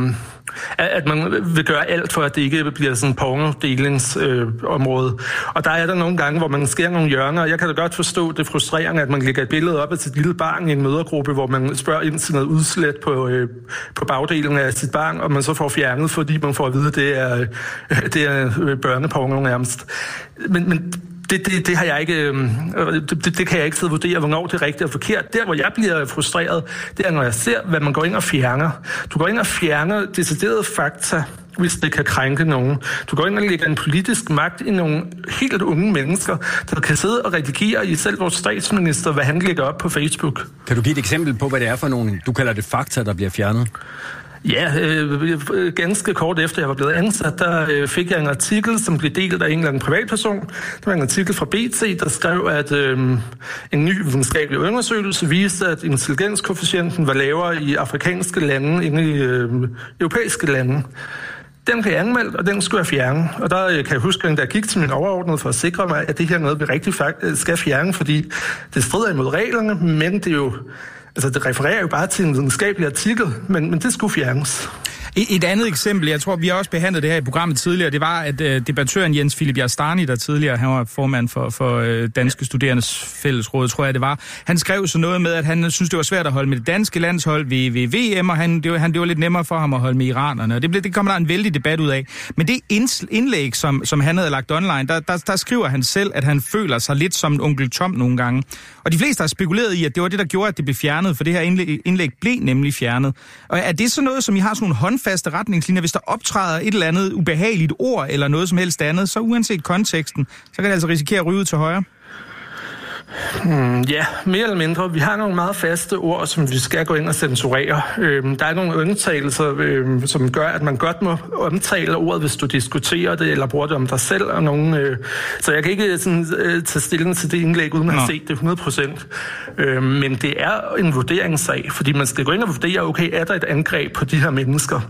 at man vil gøre alt for, at det ikke bliver sådan en porno-delingsområde. Øh, og der er der nogle gange, hvor man sker nogle hjørner, og jeg kan da godt forstå det frustrerende, at man lægger et billede op af sit lille barn i en mødergruppe, hvor man spørger ind til noget udslet på, øh, på bagdelen af sit barn, og man så får fjernet, fordi man får at vide, at det er, øh, det er øh, børneporno nærmest. Men, men det, det, det har jeg ikke, øhm, øh, det, det kan jeg ikke sidde og vurdere, hvornår det er rigtigt og forkert. Der, hvor jeg bliver frustreret, det er, når jeg ser, hvad man går ind og fjerner. Du går ind og fjerner deciderede fakta, hvis det kan krænke nogen. Du går ind og lægger en politisk magt i nogle helt unge mennesker, der kan sidde og redigere i selv vores statsminister, hvad han lægger op på Facebook. Kan du give et eksempel på, hvad det er for nogle, du kalder det fakta, der bliver fjernet? Ja, øh, ganske kort efter jeg var blevet ansat, der øh, fik jeg en artikel, som blev delt af en eller anden privatperson. Det var en artikel fra BT, der skrev, at øh, en ny videnskabelig undersøgelse viste, at intelligenskoefficienten var lavere i afrikanske lande end i øh, europæiske lande. Den kan jeg anmelde, og den skulle jeg fjerne. Og der øh, kan jeg huske, at jeg gik til min overordnede for at sikre mig, at det her noget, vi rigtig skal fjerne, fordi det strider imod reglerne, men det er jo Altså, det refererer jo bare til en videnskabelig artikel, men, men det skulle fjernes. Et andet eksempel, jeg tror, vi har også behandlet det her i programmet tidligere, det var, at uh, debattøren Jens Philip Jastani, der tidligere han var formand for, for uh, Danske Studerendes Fællesråd, tror jeg det var, han skrev så noget med, at han synes, det var svært at holde med det danske landshold ved, ved VM, og han, det, var, han, det var lidt nemmere for ham at holde med iranerne, og det, blev, det kommer der en vældig debat ud af. Men det indlæg, som, som han havde lagt online, der, der, der skriver han selv, at han føler sig lidt som en onkel Tom nogle gange. Og de fleste har spekuleret i, at det var det, der gjorde, at det blev fjernet, for det her indlæg, indlæg blev nemlig fjernet. Og er det så noget, som I har sådan nogle håndfaste retningslinjer, hvis der optræder et eller andet ubehageligt ord eller noget som helst andet, så uanset konteksten, så kan det altså risikere at ryge ud til højre? Hmm, ja, mere eller mindre. Vi har nogle meget faste ord, som vi skal gå ind og censurere. Øhm, der er nogle undtagelser, øhm, som gør, at man godt må omtale ordet, hvis du diskuterer det, eller bruger det om dig selv. Og nogen, øh, så jeg kan ikke sådan, øh, tage stilling til det indlæg, uden at have set det 100 procent. Øhm, men det er en vurderingssag, fordi man skal gå ind og vurdere, okay, er der et angreb på de her mennesker?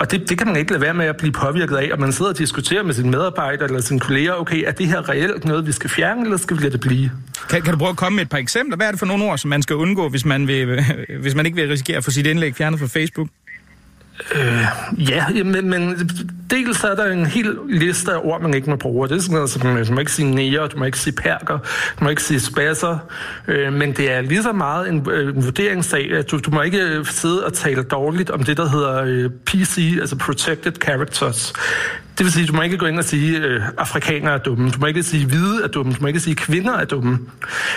Og det, det kan man ikke lade være med at blive påvirket af, at man sidder og diskuterer med sine medarbejdere eller sine kolleger, okay, er det her reelt noget, vi skal fjerne, eller skal vi lade det blive? Kan, kan du prøve at komme med et par eksempler? Hvad er det for nogle ord, som man skal undgå, hvis man, vil, hvis man ikke vil risikere at få sit indlæg fjernet fra Facebook? Øh, ja, men, men dels er der en hel liste af ord, man ikke må bruge. Det er sådan noget, som øh, du må ikke sige nære, du må ikke sige perker, du må ikke sige spasser. Øh, men det er lige så meget en, øh, en vurderingssag, at du, du må ikke øh, sidde og tale dårligt om det, der hedder øh, PC, altså Protected Characters. Det vil sige, du må ikke gå ind og sige, at øh, afrikanere er dumme. Du må ikke sige, at hvide er dumme. Du må ikke sige, at kvinder er dumme.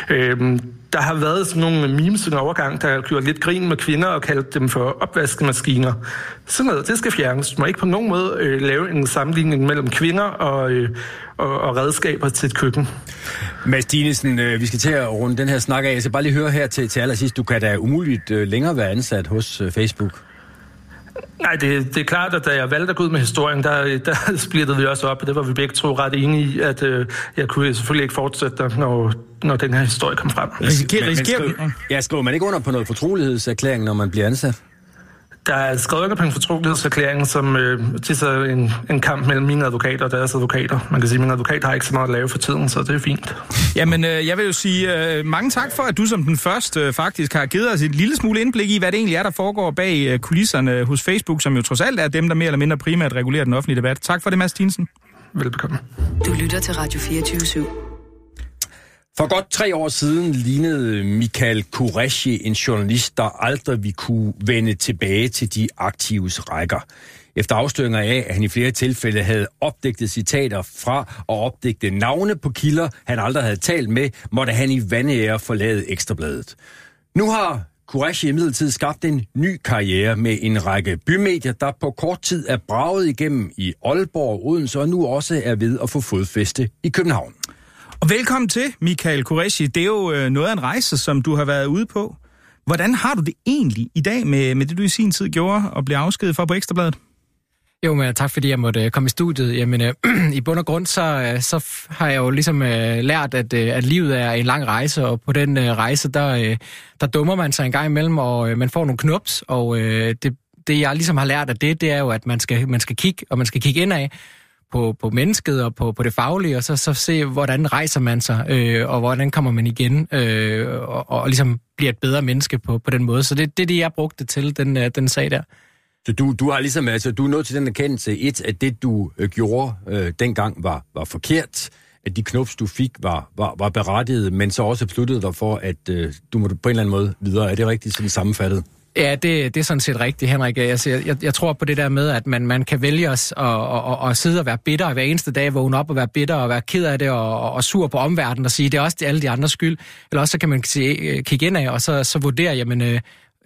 Øh, der har været sådan nogle memes en overgang, der har gjort lidt grin med kvinder og kaldt dem for opvaskemaskiner. Sådan noget, det skal fjernes. Du må ikke på nogen måde øh, lave en sammenligning mellem kvinder og, øh, og, og redskaber til et køkken. Mads Dinesen, øh, vi skal til at runde den her snak af. Jeg skal bare lige høre her til, til allersidst. Du kan da umuligt øh, længere være ansat hos øh, Facebook. Nej, det, det er klart, at da jeg valgte at gå ud med historien, der, der splittede vi også op, og det var vi begge to ret enige i, at øh, jeg kunne selvfølgelig ikke fortsætte der, når, når den her historie kom frem. Risikerer, risikerer men, men skriver, ja, skriver man ikke under på noget fortrolighedserklæring, når man bliver ansat? Der er skrevet under på en fortrolighedserklæring, som øh, til så en, en kamp mellem mine advokater og deres advokater. Man kan sige, at min advokat har ikke så meget at lave for tiden, så det er fint. Jamen, øh, jeg vil jo sige øh, mange tak for, at du som den første øh, faktisk har givet os et lille smule indblik i, hvad det egentlig er, der foregår bag øh, kulisserne hos Facebook, som jo trods alt er dem, der mere eller mindre primært regulerer den offentlige debat. Tak for det, Mads Tinsen. Velbekomme. Du lytter til Radio 24 /7. For godt tre år siden lignede Michael Kureshi en journalist, der aldrig vi kunne vende tilbage til de aktives rækker. Efter afsløringer af, at han i flere tilfælde havde opdigtet citater fra og opdigtet navne på kilder, han aldrig havde talt med, måtte han i vandære forlade Ekstrabladet. Nu har Kureshi imidlertid skabt en ny karriere med en række bymedier, der på kort tid er braget igennem i Aalborg, Odense og nu også er ved at få fodfæste i København. Og velkommen til, Michael Kureshi. Det er jo øh, noget af en rejse, som du har været ude på. Hvordan har du det egentlig i dag med, med det, du i sin tid gjorde og blev afskedet for på Ekstrabladet? Jo, men øh, tak fordi jeg måtte øh, komme i studiet. Jamen, øh, i bund og grund, så, så har jeg jo ligesom øh, lært, at, øh, at livet er en lang rejse, og på den øh, rejse, der, øh, der dummer man sig en gang imellem, og øh, man får nogle knups, og øh, det, det, jeg ligesom har lært af det, det er jo, at man skal, man skal kigge, og man skal kigge indad på, på mennesket og på, på det faglige, og så, så se, hvordan rejser man sig, øh, og hvordan kommer man igen, øh, og, og ligesom bliver et bedre menneske på, på den måde. Så det, det er det, jeg brugte til, den, øh, den sag der. Så du, du har ligesom, altså, du er nået til den erkendelse, et, at det du øh, gjorde øh, dengang var, var forkert, at de knups, du fik, var, var, var berettiget, men så også besluttede dig for, at øh, du må på en eller anden måde videre. Er det rigtigt sådan sammenfattet? Ja, det, det er sådan set rigtigt, Henrik. Jeg, jeg, jeg tror på det der med, at man, man kan vælge os og, og, og sidde og være bitter hver eneste dag, vågne op og være bitter og være ked af det og, og sur på omverdenen og sige, det er også det, alle de andres skyld. Eller også så kan man se, øh, kigge ind af og så, så vurdere, jamen, øh,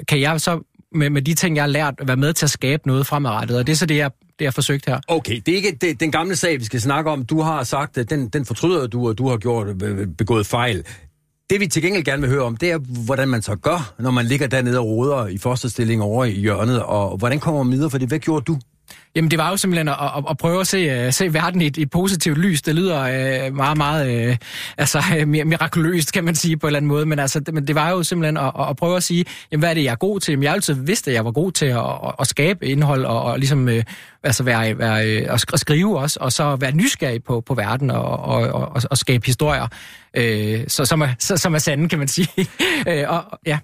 kan jeg så med, med de ting, jeg har lært, være med til at skabe noget fremadrettet. Og det er så det, jeg, det, jeg har forsøgt her. Okay, det er ikke det, den gamle sag, vi skal snakke om. Du har sagt, at den, den fortryder du, og du har gjort øh, begået fejl. Det vi til gengæld gerne vil høre om, det er, hvordan man så gør, når man ligger dernede og roder i fosterstilling over i hjørnet, og hvordan kommer man videre, for det, hvad gjorde du? Jamen, det var jo simpelthen at, at, at prøve at se, uh, se verden i et, et positivt lys. Det lyder uh, meget, meget uh, altså, uh, mirakuløst, kan man sige på en eller anden måde. Men, altså, det, men det var jo simpelthen at, at prøve at sige, jamen, hvad er det, jeg er god til? Jamen, jeg har altid vidste, at jeg var god til at, at, at skabe indhold og, og ligesom uh, altså være, være, øh, at skrive også, og så være nysgerrig på, på verden og, og, og, og skabe historier, øh, så, som, er, så, som er sande, kan man sige. øh, og, ja.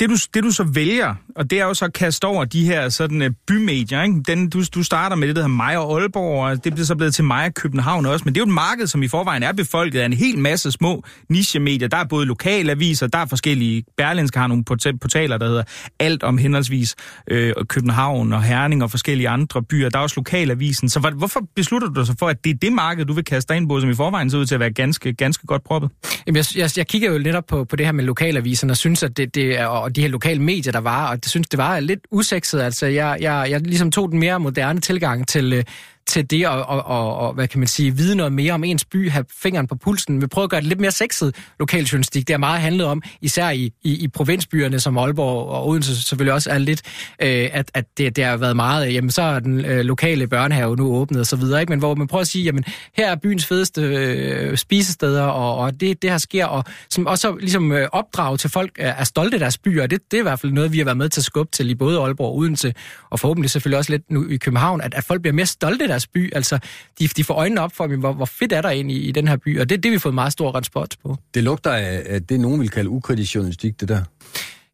Det du, det du så vælger, og det er jo så at kaste over de her sådan, øh, bymedier, ikke? Den, du, du starter med det, der hedder Maja Aalborg, og det bliver så blevet til Maja København også, men det er jo et marked, som i forvejen er befolket af en hel masse små nichemedier. Der er både lokale aviser, der er forskellige, Berlinske har nogle portaler, der hedder alt om henholdsvis øh, København og Herning og forskellige andre byer. Der er også lokalavisen. Så hvorfor beslutter du dig så for, at det er det marked, du vil kaste dig ind på, som i forvejen ser ud til at være ganske, ganske godt proppet? Jamen, jeg, jeg, jeg kigger jo netop på, på det her med lokalaviserne, og synes, at det, det er, og de her lokale medier, der var, og det synes, det var lidt usekset. Altså, jeg, jeg, jeg ligesom tog den mere moderne tilgang til, øh, til det og, og, og, og, hvad kan man sige, vide noget mere om ens by, have fingeren på pulsen. Vi prøver at gøre det lidt mere sexet lokaljournalistik. Det er meget handlet om, især i, i, i provinsbyerne som Aalborg og Odense selvfølgelig også er lidt, øh, at, at det, det har været meget, øh, jamen så er den øh, lokale børnehave nu åbnet og så videre, ikke? men hvor man prøver at sige, jamen her er byens fedeste øh, spisesteder, og, og det, det her sker, og som også ligesom øh, opdrag til folk er, er stolte af deres byer, og det, det er i hvert fald noget, vi har været med til at skubbe til i både Aalborg og Odense, og forhåbentlig selvfølgelig også lidt nu i København, at, at folk bliver mere stolte af deres by. Altså, de, de får øjnene op for, hvor, hvor fedt er der egentlig i, den her by, og det er det, vi har fået meget stor respons på. Det lugter af, at det nogen vil kalde ukritisk journalistik, det der.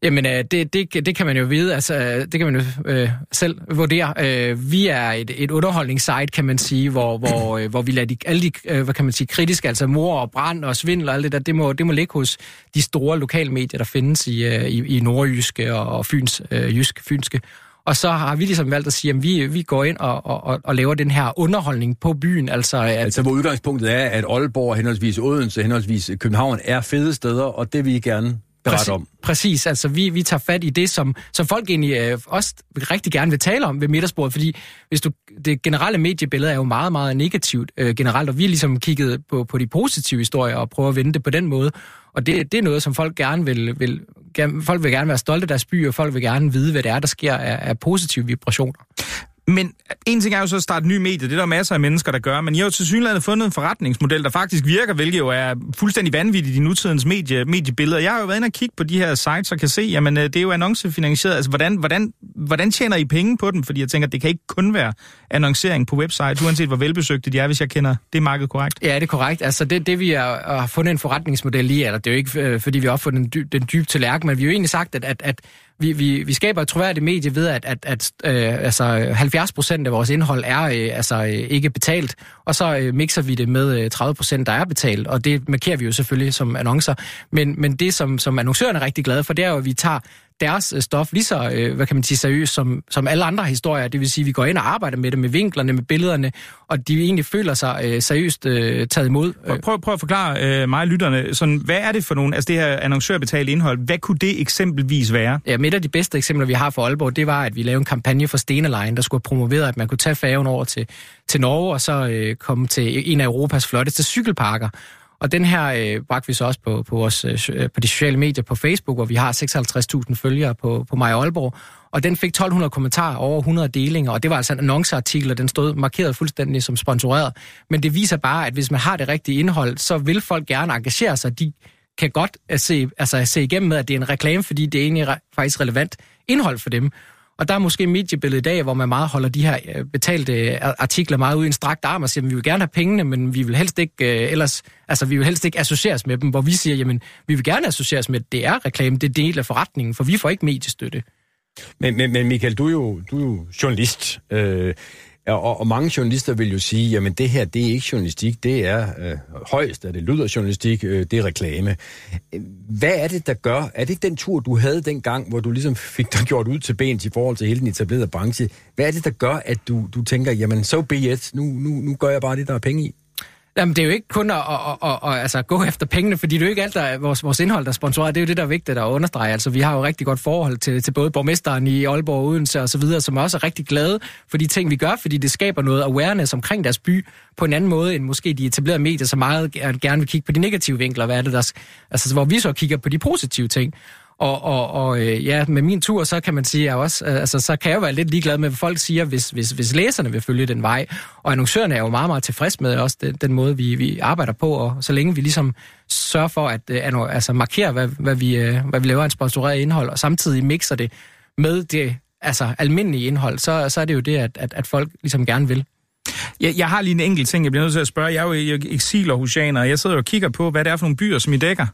Jamen, øh, det, det, det kan man jo vide, altså, det kan man jo øh, selv vurdere. Øh, vi er et, et underholdningssite, kan man sige, hvor, hvor, øh, hvor vi lader de, alle de, øh, hvad kan man sige, kritiske, altså mor og brand og svindel og alt det der, det må, det må ligge hos de store lokalmedier, der findes i, øh, i, i nordjyske og fyns, øh, jysk, fynske. Og så har vi ligesom valgt at sige, at vi, vi går ind og, og, og laver den her underholdning på byen. Altså, at... altså hvor udgangspunktet er, at Aalborg, henholdsvis Odense, henholdsvis København er fede steder, og det vil I gerne berette om. Præcis, altså vi, vi tager fat i det, som, som folk egentlig øh, også rigtig gerne vil tale om ved middagsbordet, fordi hvis du, det generelle mediebillede er jo meget, meget negativt øh, generelt, og vi har ligesom kigget på, på de positive historier og prøver at vende det på den måde. Og det, det er noget, som folk gerne vil, vil, folk vil gerne være stolte af deres by, og folk vil gerne vide, hvad det er, der sker af, af positive vibrationer. Men en ting er jo så at starte nye medier, det er der masser af mennesker, der gør, men I har jo til synligheden fundet en forretningsmodel, der faktisk virker, hvilket jo er fuldstændig vanvittigt i nutidens medie, mediebilleder. Jeg har jo været inde og kigge på de her sites og kan se, jamen øh, det er jo annoncefinansieret. Altså, hvordan, hvordan, hvordan tjener I penge på dem? Fordi jeg tænker, det kan ikke kun være annoncering på websites, uanset hvor velbesøgte de er, hvis jeg kender det marked korrekt. Ja, det er korrekt. Altså det, det vi har, har fundet en forretningsmodel i, eller det er jo ikke, øh, fordi vi har opfundet den, dy, den dybe tallerken, men vi har jo egentlig sagt, at, at, at vi, vi, vi skaber et troværdigt medie ved, at, at, at øh, altså 70 procent af vores indhold er øh, altså, øh, ikke betalt, og så øh, mixer vi det med øh, 30 procent, der er betalt, og det markerer vi jo selvfølgelig som annoncer. Men, men det, som, som annoncørerne er rigtig glade for, det er jo, at vi tager deres øh, stof lige så, øh, hvad kan man sige, seriøst som, som alle andre historier. Det vil sige, at vi går ind og arbejder med det, med vinklerne, med billederne, og de egentlig føler sig øh, seriøst øh, taget imod. Prøv, prøv at forklare øh, mig lytterne, sådan, hvad er det for nogle, altså det her annoncørbetalte indhold, hvad kunne det eksempelvis være? Ja, et af de bedste eksempler, vi har for Aalborg, det var, at vi lavede en kampagne for Steneline, der skulle promovere, at man kunne tage færgen over til, til Norge, og så øh, komme til en af Europas flotteste cykelparker. Og den her øh, bragte vi så også på, på, vores, øh, øh på de sociale medier på Facebook, hvor vi har 56.000 følgere på, på mig Aalborg. Og den fik 1200 kommentarer, over 100 delinger, og det var altså en annonceartikel, og den stod markeret fuldstændig som sponsoreret. Men det viser bare, at hvis man har det rigtige indhold, så vil folk gerne engagere sig. De kan godt øh, se, altså, se igennem med, at det er en reklame, fordi det er egentlig re- faktisk relevant indhold for dem. Og der er måske mediebilledet i dag, hvor man meget holder de her øh, betalte øh, artikler meget ud i en strakt arm og siger, at vi vil gerne have pengene, men vi vil helst ikke øh, ellers, altså vi vil helst ikke associeres med dem, hvor vi siger, jamen vi vil gerne associeres med, at det er reklame, det er del af forretningen, for vi får ikke mediestøtte. Men, men, men Michael, du er jo, du er jo journalist. Øh, og, og mange journalister vil jo sige, jamen det her, det er ikke journalistik, det er øh, højst, at det lyder journalistik, øh, det er reklame. Hvad er det, der gør? Er det ikke den tur, du havde dengang, hvor du ligesom fik dig gjort ud til ben i forhold til hele den etablerede branche? Hvad er det, der gør, at du, du tænker, jamen so be it, nu, nu, nu gør jeg bare det, der er penge i? Jamen, det er jo ikke kun at, at, at, at, altså, gå efter pengene, fordi det er jo ikke alt, der er vores, vores indhold, der er sponsoreret. Det er jo det, der er vigtigt at understrege. Altså, vi har jo rigtig godt forhold til, til både borgmesteren i Aalborg, Odense og så videre, som også er rigtig glade for de ting, vi gør, fordi det skaber noget awareness omkring deres by på en anden måde, end måske de etablerede medier, så meget gerne vil kigge på de negative vinkler. Hvad er det, der, altså, hvor vi så kigger på de positive ting. Og, og, og øh, ja, med min tur, så kan man sige, at også, øh, altså, så kan jeg jo være lidt ligeglad med, hvad folk siger, hvis, hvis, hvis læserne vil følge den vej. Og annoncørerne er jo meget, meget tilfredse med også den, den måde, vi, vi arbejder på, og så længe vi ligesom sørger for at øh, altså, markere, hvad, hvad, vi, hvad vi laver af en sponsoreret indhold, og samtidig mixer det med det altså, almindelige indhold, så, så er det jo det, at, at, at folk ligesom gerne vil. Jeg, jeg har lige en enkelt ting, jeg bliver nødt til at spørge. Jeg er jo eksil og husianer, og jeg sidder og kigger på, hvad det er for nogle byer, som I dækker.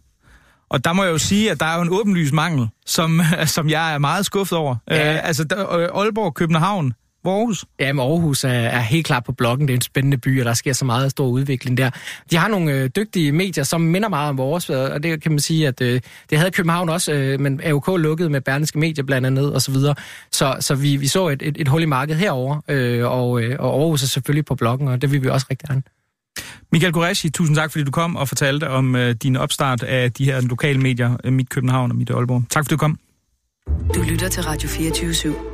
Og der må jeg jo sige, at der er jo en åbenlys mangel, som, som jeg er meget skuffet over. Ja. Øh, altså, øh, Aalborg, København, Aarhus? Ja, men Aarhus er, er helt klart på blokken. Det er en spændende by, og der sker så meget stor udvikling der. De har nogle øh, dygtige medier, som minder meget om vores, og det kan man sige, at øh, det havde København også, øh, men AOK lukkede med Berlingske Medier blandt andet, og så videre. Så, så vi, vi så et, et, et hul i markedet herover øh, og, øh, og Aarhus er selvfølgelig på blokken, og det vil vi også rigtig gerne. Michael Goreshi, tusind tak, fordi du kom og fortalte om uh, din opstart af de her lokale medier, uh, Mit København og Mit Aalborg. Tak, fordi du kom. Du lytter til Radio 24 /7.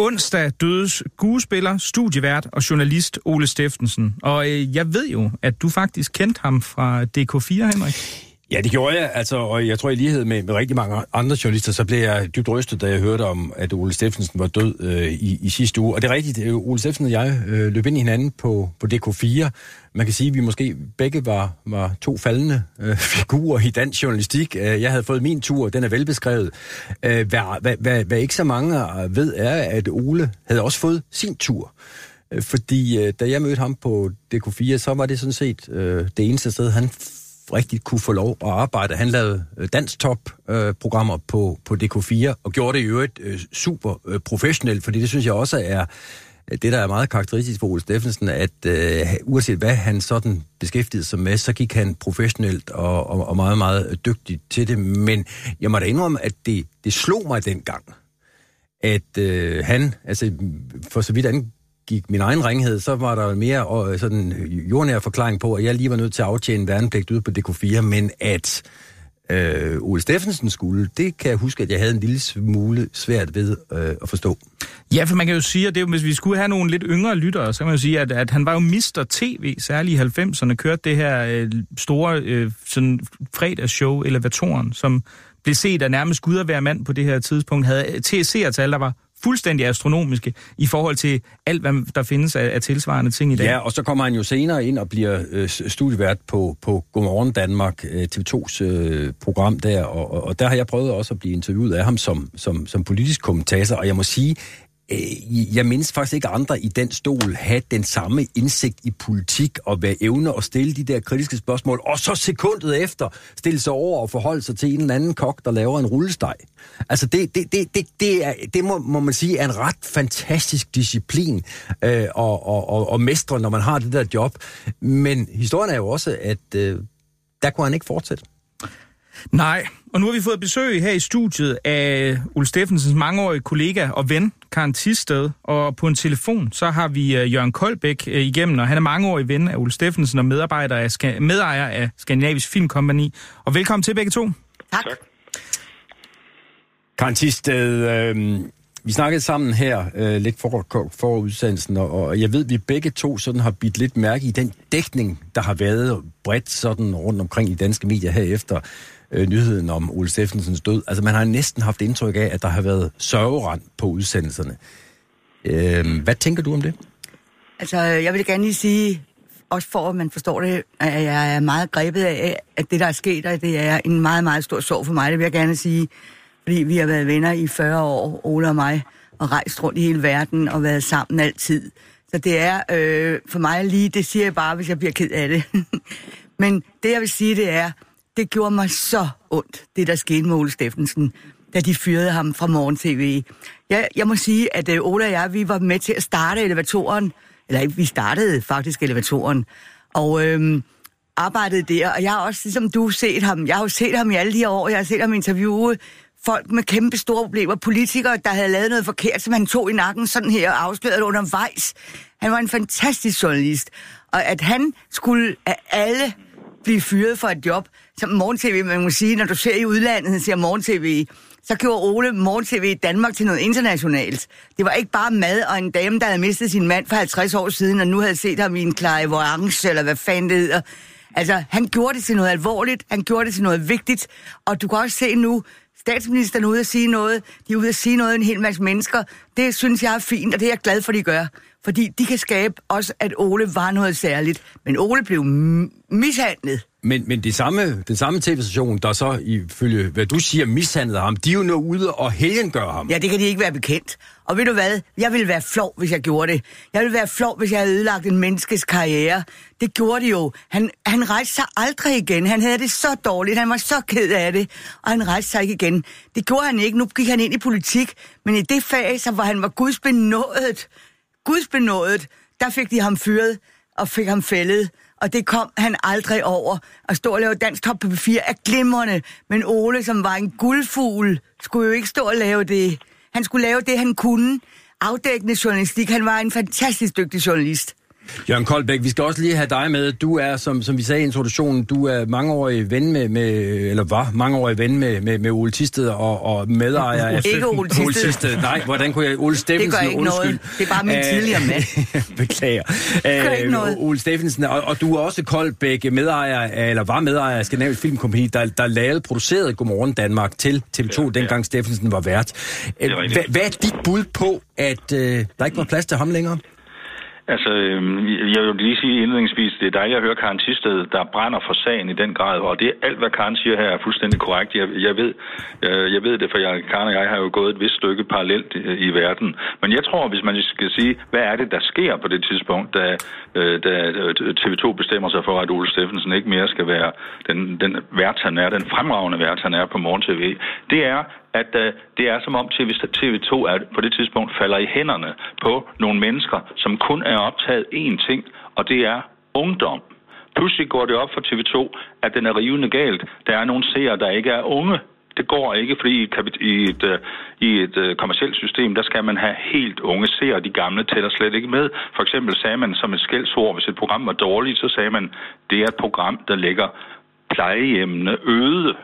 Onsdag dødes skuespiller, studievært og journalist Ole Steffensen. Og øh, jeg ved jo, at du faktisk kendte ham fra DK4, Henrik. Ja, det gjorde jeg, altså, og jeg tror i lighed med, med rigtig mange andre journalister, så blev jeg dybt rystet, da jeg hørte om, at Ole Steffensen var død øh, i, i sidste uge. Og det er rigtigt, øh, Ole Steffensen og jeg øh, løb ind i hinanden på, på DK4. Man kan sige, at vi måske begge var, var to faldende øh, figurer i dansk journalistik. Øh, jeg havde fået min tur, den er velbeskrevet. Øh, hvad, hvad, hvad, hvad ikke så mange ved er, at Ole havde også fået sin tur. Øh, fordi øh, da jeg mødte ham på DK4, så var det sådan set øh, det eneste sted, han rigtig kunne få lov at arbejde. Han lavede øh, danstop-programmer øh, på, på DK4, og gjorde det i øvrigt øh, super øh, professionelt, fordi det synes jeg også er øh, det, der er meget karakteristisk for Ole Steffensen, at øh, uanset hvad han sådan beskæftigede sig med, så gik han professionelt og, og, og meget, meget dygtigt til det. Men jeg må da indrømme, at det, det slog mig dengang, at øh, han, altså for så vidt gik min egen ringhed, så var der mere øh, sådan øh, jordnær forklaring på, at jeg lige var nødt til at aftjene værnepligt ude på DK4, men at øh, Ole Steffensen skulle, det kan jeg huske, at jeg havde en lille smule svært ved øh, at forstå. Ja, for man kan jo sige, at det, hvis vi skulle have nogle lidt yngre lyttere, så kan man jo sige, at, at han var jo Mr. TV, særligt i 90'erne, kørte det her øh, store øh, sådan fredagsshow, Elevatoren, som blev set af nærmest Gud at være mand på det her tidspunkt, havde til seertal, der var fuldstændig astronomiske i forhold til alt, hvad der findes af, af tilsvarende ting i dag. Ja, og så kommer han jo senere ind og bliver øh, studievært på, på Godmorgen Danmark, øh, TV2's øh, program der, og, og, og der har jeg prøvet også at blive interviewet af ham som, som, som politisk kommentator, og jeg må sige, øh, jeg mindes faktisk ikke andre i den stol have den samme indsigt i politik og være evne at stille de der kritiske spørgsmål, og så sekundet efter stille sig over og forholde sig til en eller anden kok, der laver en rullesteg. Altså det, det, det, det, det, er, det må, må man sige er en ret fantastisk disciplin øh, og, og, og, og mestre, når man har det der job. Men historien er jo også, at øh, der kunne han ikke fortsætte. Nej, og nu har vi fået besøg her i studiet af Ulf Steffensens mangeårige kollega og ven, Karen Tisted, og på en telefon, så har vi uh, Jørgen Koldbæk uh, igennem, og han er mangeårig ven af Ulf Steffensen og medarbejder af, Ska- medejer af Skandinavisk Filmkompani. Og velkommen til begge to. Tak. Tak. Karen Tisted, øh, vi snakkede sammen her øh, lidt for, for udsendelsen, og, og jeg ved, at vi begge to sådan har bidt lidt mærke i den dækning, der har været bredt sådan rundt omkring i danske medier her efter øh, nyheden om Ole Steffensens død. Altså man har næsten haft indtryk af, at der har været sørgerand på udsendelserne. Øh, hvad tænker du om det? Altså, jeg vil gerne lige sige, også for at man forstår det, at jeg er meget grebet af, at det, der er sket, og det er en meget, meget stor sorg for mig, det vil jeg gerne sige, fordi vi har været venner i 40 år, Ole og mig, og rejst rundt i hele verden og været sammen altid. Så det er øh, for mig lige, det siger jeg bare, hvis jeg bliver ked af det. Men det, jeg vil sige, det er, det gjorde mig så ondt, det der skete med Ole Steffensen, da de fyrede ham fra Morgen TV. Jeg, jeg må sige, at øh, Ole og jeg, vi var med til at starte elevatoren, eller vi startede faktisk elevatoren, og øhm, arbejdede der, og jeg har også, ligesom du, set ham. Jeg har jo set ham i alle de her år, jeg har set ham interviewe folk med kæmpe store problemer, politikere, der havde lavet noget forkert, som han tog i nakken sådan her og afslørede det undervejs. Han var en fantastisk journalist, og at han skulle af alle blive fyret for et job, som morgen-tv, man må sige, når du ser i udlandet, ser morgen-tv, så gjorde Ole morgen-tv i Danmark til noget internationalt. Det var ikke bare mad og en dame, der havde mistet sin mand for 50 år siden, og nu havde set ham i en clairvoyance, eller hvad fanden det hedder. Altså, han gjorde det til noget alvorligt, han gjorde det til noget vigtigt, og du kan også se nu, statsministeren er ude at sige noget, de er ude at sige noget en hel masse mennesker. Det synes jeg er fint, og det er jeg glad for, de gør. Fordi de kan skabe også, at Ole var noget særligt. Men Ole blev mishandlet. Men, men det samme, den samme tv-station, der så ifølge, hvad du siger, mishandlede ham, de er jo nu ude og helgengør ham. Ja, det kan de ikke være bekendt. Og ved du hvad? Jeg ville være flov, hvis jeg gjorde det. Jeg ville være flov, hvis jeg havde ødelagt en menneskes karriere. Det gjorde de jo. Han, han rejste sig aldrig igen. Han havde det så dårligt. Han var så ked af det. Og han rejste sig ikke igen. Det gjorde han ikke. Nu gik han ind i politik. Men i det fag, så hvor han var Guds benådet, Guds benådet, der fik de ham fyret og fik ham fældet. Og det kom han aldrig over. At stå og lave dansk top på 4 er glimrende. Men Ole, som var en guldfugl, skulle jo ikke stå og lave det. Han skulle lave det, han kunne. Afdækkende journalistik. Han var en fantastisk dygtig journalist. Jørgen Koldbæk, vi skal også lige have dig med. Du er, som, som vi sagde i introduktionen, du er mangeårig ven med, med eller var mangeårig ven med, med, med Ole Tisted og, og medejer af... Ikke Ole Tisted. Nej, hvordan kunne jeg... Ole Steffensen, Det gør ikke undskyld. noget. Det er bare min Øh, tidligere mand. Beklager. gør ikke noget. Ole Steffensen, og, og du er også Koldbæk, medejer, af- eller var medejer af Skandinavisk Filmkompani, der, der lavede, producerede Godmorgen Danmark til TV2, ja, dengang Steffensen var vært. Hvad, hvad er dit bud på, at øh, der ikke var plads til ham længere? Altså, øhm, jeg vil lige sige indledningsvis, det er dejligt at høre Karen Tisted, der brænder for sagen i den grad, og det er alt, hvad Karen siger her, er fuldstændig korrekt. Jeg, jeg, ved, jeg, jeg ved det, for jeg, Karen og jeg har jo gået et vist stykke parallelt i, i verden. Men jeg tror, hvis man skal sige, hvad er det, der sker på det tidspunkt, da, øh, da TV2 bestemmer sig for, at Ole Steffensen ikke mere skal være den, den vært, han er, den fremragende vært, han er på Morgen TV, det er, at øh, det er som om TV, TV2 er, på det tidspunkt falder i hænderne på nogle mennesker, som kun er optaget én ting, og det er ungdom. Pludselig går det op for TV2, at den er rivende galt. Der er nogle seere, der ikke er unge. Det går ikke, fordi i et, i et, øh, i et øh, uh, kommersielt system, der skal man have helt unge seere. De gamle tæller slet ikke med. For eksempel sagde man som et skældsord, hvis et program var dårligt, så sagde man, det er et program, der lægger plejehjemmene øde.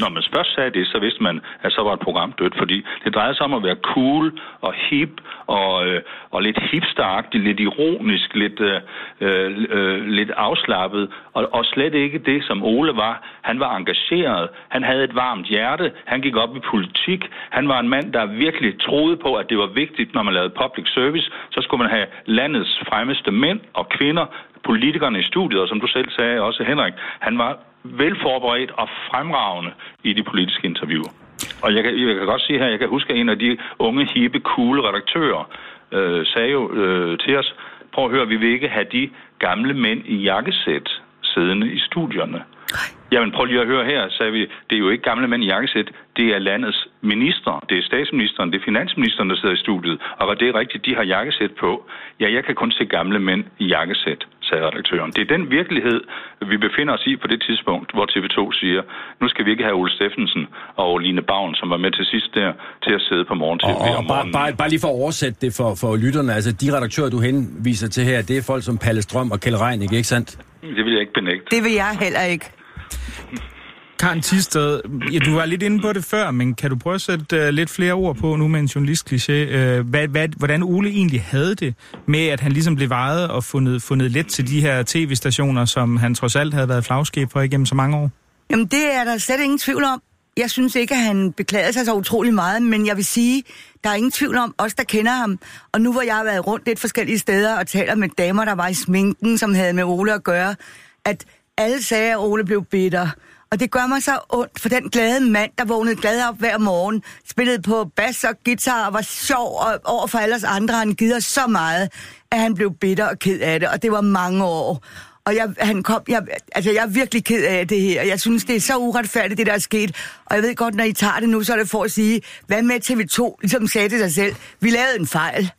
Når man først sagde det, så vidste man, at så var et program dødt, fordi det drejede sig om at være cool og hip og, øh, og lidt hipsteragtig, lidt ironisk, lidt, øh, øh, øh, lidt afslappet, og, og slet ikke det, som Ole var. Han var engageret, han havde et varmt hjerte, han gik op i politik, han var en mand, der virkelig troede på, at det var vigtigt, når man lavede public service, så skulle man have landets fremmeste mænd og kvinder politikerne i studiet, og som du selv sagde også, Henrik, han var velforberedt og fremragende i de politiske interviewer. Og jeg kan, jeg kan godt sige her, jeg kan huske, at en af de unge, hippe, cool redaktører øh, sagde jo øh, til os, prøv at høre, vi vil ikke have de gamle mænd i jakkesæt siddende i studierne. Jamen prøv lige at høre her, sagde vi, det er jo ikke gamle mænd i jakkesæt, det er landets minister, det er statsministeren, det er finansministeren, der sidder i studiet, og det rigtigt, de har jakkesæt på? Ja, jeg kan kun se gamle mænd i jakkesæt, sagde redaktøren. Det er den virkelighed, vi befinder os i på det tidspunkt, hvor TV2 siger, nu skal vi ikke have Ole Steffensen og Line Bavn, som var med til sidst der, til at sidde på morgen Og, og, og bare, bare, bare lige for at oversætte det for, for lytterne, altså de redaktører, du henviser til her, det er folk som Palle Strøm og Kjell Reinik, ikke sandt? Det vil jeg ikke benægte. Det vil jeg heller ikke. Karen Tisted, ja, du var lidt inde på det før, men kan du prøve at sætte uh, lidt flere ord på nu med en journalistkliché? Uh, øh, hvad, hvad, hvordan Ole egentlig havde det med, at han ligesom blev vejet og fundet, fundet let til de her tv-stationer, som han trods alt havde været flagskib for igennem så mange år? Jamen, det er der slet ingen tvivl om. Jeg synes ikke, at han beklagede sig så utrolig meget, men jeg vil sige, der er ingen tvivl om os, der kender ham. Og nu hvor jeg har været rundt lidt forskellige steder og taler med damer, der var i sminken, som havde med Ole at gøre, at alle sagde, at Ole blev bitter. Og det gør mig så ondt for den glade mand, der vågnede glad op hver morgen, spillede på bas og guitar og var sjov og over for alle os andre. Han gider så meget, at han blev bitter og ked af det, og det var mange år. Og jeg, han kom, jeg, altså jeg er virkelig ked af det her. Jeg synes, det er så uretfærdigt, det der er sket. Og jeg ved godt, når I tager det nu, så er det for at sige, hvad med TV2 ligesom sagde til sig selv, vi lavede en fejl.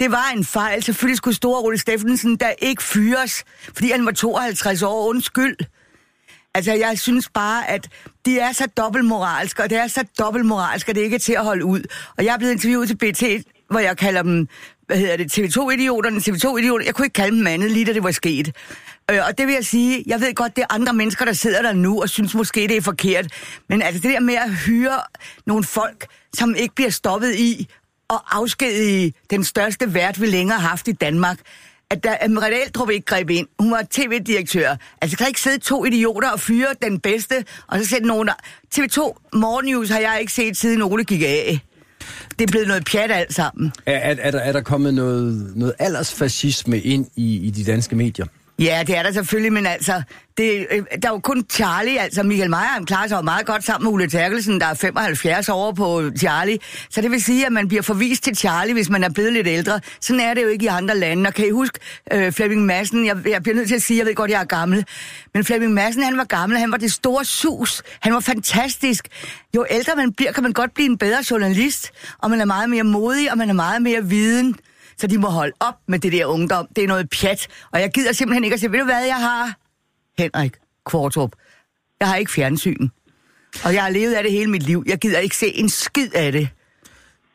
Det var en fejl. Selvfølgelig skulle store Ole Steffensen der ikke fyres, fordi han var 52 år. Undskyld. Altså, jeg synes bare, at de er så dobbeltmoralske, og det er så dobbeltmoralske, at det ikke er til at holde ud. Og jeg er blevet interviewet til BT, hvor jeg kalder dem, hvad hedder det, TV2-idioterne, TV2-idioter. Jeg kunne ikke kalde dem andet, lige da det var sket. Øh, og det vil jeg sige, jeg ved godt, det er andre mennesker, der sidder der nu og synes måske, det er forkert. Men altså, det der med at hyre nogle folk, som ikke bliver stoppet i og afskedige den største vært, vi længere har haft i Danmark, at der, at Merete Eldrup ikke greb ind. Hun var tv-direktør. Altså, kan ikke sidde to idioter og fyre den bedste, og så sætte nogen der... TV2 Morgen News har jeg ikke set, siden Ole gik af. Det er blevet noget pjat alt sammen. Er, er, er, der, er der kommet noget, noget aldersfascisme ind i, i de danske medier? Ja, det er der selvfølgelig, men altså, det, øh, der er jo kun Charlie, altså Michael Meyer, han klarer sig jo meget godt sammen med Ulle Terkelsen, der er 75 år på Charlie. Så det vil sige, at man bliver forvist til Charlie, hvis man er blevet lidt ældre. Sådan er det jo ikke i andre lande. Og kan I huske øh, Flemming Madsen? Jeg, jeg bliver nødt til at sige, jeg ved godt, jeg er gammel. Men Flemming Madsen, han var gammel, han var det store sus. Han var fantastisk. Jo ældre man bliver, kan man godt blive en bedre journalist, og man er meget mere modig, og man er meget mere viden. Så de må holde op med det der ungdom. Det er noget pjat. Og jeg gider simpelthen ikke at sige, ved du hvad jeg har? Henrik Kvartrup. Jeg har ikke fjernsyn. Og jeg har levet af det hele mit liv. Jeg gider ikke se en skid af det.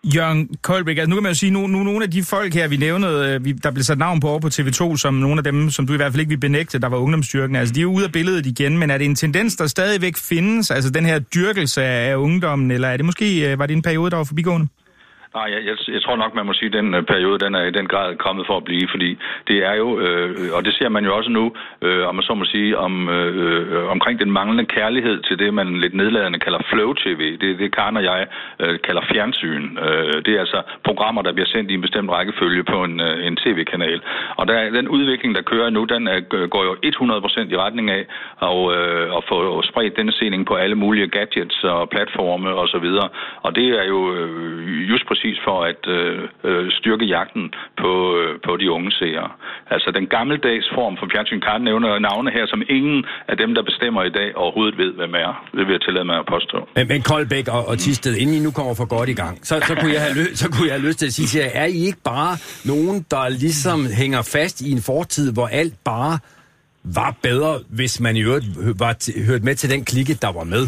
Jørgen Koldbæk, altså nu kan man jo sige, nu, nu nogle af de folk her, vi nævnede, øh, vi, der blev sat navn på over på TV2, som nogle af dem, som du i hvert fald ikke vil benægte, der var ungdomsstyrken, altså de er jo ude af billedet igen, men er det en tendens, der stadigvæk findes, altså den her dyrkelse af ungdommen, eller er det måske, øh, var det en periode, der var forbigående? Nej, jeg, jeg, jeg tror nok, man må sige, at den øh, periode den er i den grad kommet for at blive, fordi det er jo, øh, og det ser man jo også nu, øh, om man så må sige, om, øh, omkring den manglende kærlighed til det, man lidt nedladende kalder flow-tv. Det er det, Karen og jeg øh, kalder fjernsyn. Øh, det er altså programmer, der bliver sendt i en bestemt rækkefølge på en, øh, en tv-kanal. Og der, den udvikling, der kører nu, den er, går jo 100% i retning af at, øh, at få spredt denne scening på alle mulige gadgets og platforme osv. Og, så videre. og det er jo øh, just præcis præcis for at øh, øh, styrke jagten på, øh, på de unge seere. Altså den gammeldags form for fjernsyn, Karen nævner navne her, som ingen af dem, der bestemmer i dag, overhovedet ved, hvem er. Det vil jeg tillade mig at påstå. Men, men Koldbæk og, og Tisted, inden I nu kommer for godt i gang, så, så, kunne jeg have lø- så kunne jeg have lyst til at sige til jer, er I ikke bare nogen, der ligesom hænger fast i en fortid, hvor alt bare var bedre, hvis man i øvrigt var t- hørt med til den klikke, der var med?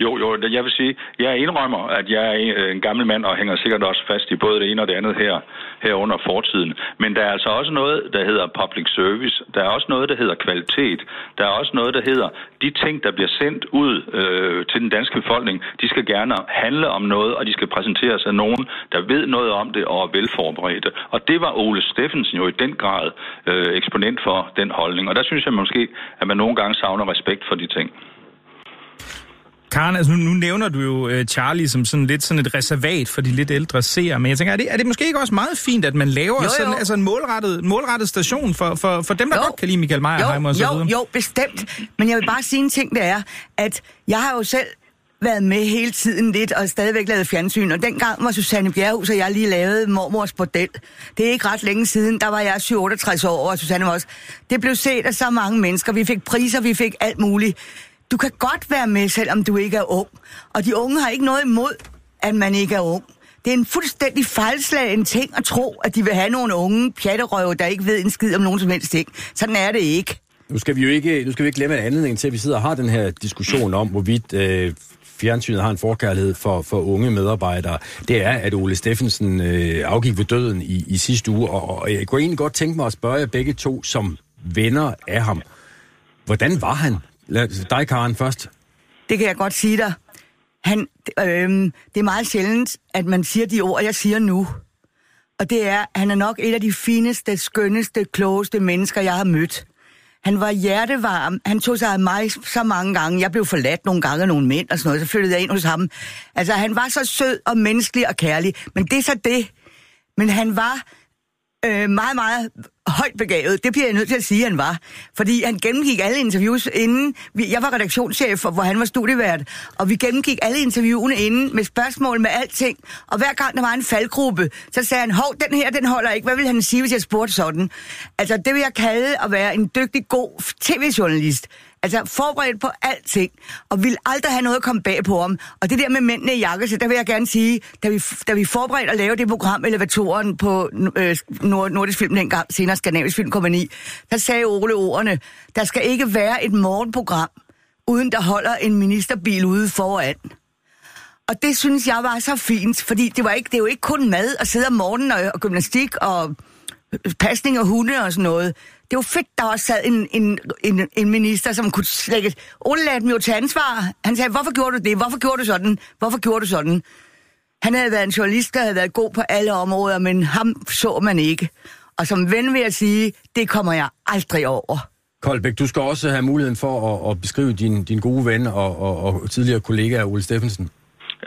Jo, jo, jeg vil sige, jeg indrømmer, at jeg er øh, en, gammel mand og hænger sikkert også fast i både det ene og det andet her, her under fortiden. Men der er altså også noget, der hedder public service. Der er også noget, der hedder kvalitet. Der er også noget, der hedder, de ting, der bliver sendt ud øh, til den danske befolkning, de skal gerne handle om noget, og de skal præsenteres af nogen, der ved noget om det og er velforberedte. Og det var Ole Steffensen jo i den grad øh, eksponent for den holdning. Og der synes jeg måske, at man nogle gange savner respekt for de ting. Karen, altså nu, nu nævner du jo uh, Charlie som sådan lidt sådan et reservat for de lidt ældre seere, men jeg tænker, er det, er det måske ikke også meget fint, at man laver Jo, jo. sådan altså en målrettet, målrettet station for, for, for dem, der Jo. godt kan lide Michael Meierheimer og så jo, videre? jo, bestemt. Men jeg vil bare sige en ting, det er, at jeg har jo selv været med hele tiden lidt, og stadigvæk lavet fjernsyn. Og dengang var Susanne Bjerghus og jeg lige lavet Mormors Bordel. Det er ikke ret længe siden, der var jeg 68 år, og Susanne var også. Det blev set af så mange mennesker. Vi fik priser, vi fik alt muligt. Du kan godt være med, selvom du ikke er ung. Og de unge har ikke noget imod, at man ikke er ung. Det er en fuldstændig fejlslagen ting at tro, at de vil have nogle unge pjatterøve, der ikke ved en skid om nogen som helst ting. Sådan er det ikke. Nu skal vi jo ikke, nu skal vi ikke glemme en anledning til, at vi sidder og har den her diskussion om, hvorvidt øh, fjernsynet har en forkærlighed for, for unge medarbejdere. Det er, at Ole Steffensen øh, afgik ved døden i, i sidste uge, og, og jeg kunne egentlig godt tænke mig at spørge jer begge to som venner af ham. Hvordan var han? Lad dig, Karen, først. Det kan jeg godt sige dig. Han, øh, det er meget sjældent, at man siger de ord, jeg siger nu. Og det er, han er nok et af de fineste, skønneste, klogeste mennesker, jeg har mødt. Han var hjertevarm. Han tog sig af mig så mange gange. Jeg blev forladt nogle gange af nogle mænd og sådan noget. Så flyttede jeg ind hos ham. Altså, han var så sød og menneskelig og kærlig. Men det er så det. Men han var øh, meget, meget højt begavet. Det bliver jeg nødt til at sige, at han var. Fordi han gennemgik alle interviews inden... Vi, jeg var redaktionschef, hvor han var studievært. Og vi gennemgik alle interviewene inden med spørgsmål med alting. Og hver gang der var en faldgruppe, så sagde han, hov, den her, den holder ikke. Hvad vil han sige, hvis jeg spurgte sådan? Altså, det vil jeg kalde at være en dygtig, god tv-journalist. Altså forberedt på alting, og ville aldrig have noget at komme bag på ham. Og det der med mændene i jakkesæt, der vil jeg gerne sige, da vi, da vi forberedte at lave det program, Elevatoren på øh, Nord, Nordisk Film dengang, senere Skandinavisk Filmkompani, der sagde Ole ordene, der skal ikke være et morgenprogram, uden der holder en ministerbil ude foran. Og det synes jeg var så fint, fordi det, var ikke, det er jo ikke kun mad at sidde om morgenen og, og gymnastik og øh, pasning og hunde og sådan noget. Det var fedt, der også sad en, en, en, en minister, som kunne slække... Ole lagde dem jo til ansvar. Han sagde, hvorfor gjorde du det? Hvorfor gjorde du sådan? Hvorfor gjorde du sådan? Han havde været en journalist, der havde været god på alle områder, men ham så man ikke. Og som ven vil jeg sige, det kommer jeg aldrig over. Koldbæk, du skal også have muligheden for at, at beskrive din, din gode ven og, og, og tidligere kollega Ole Steffensen.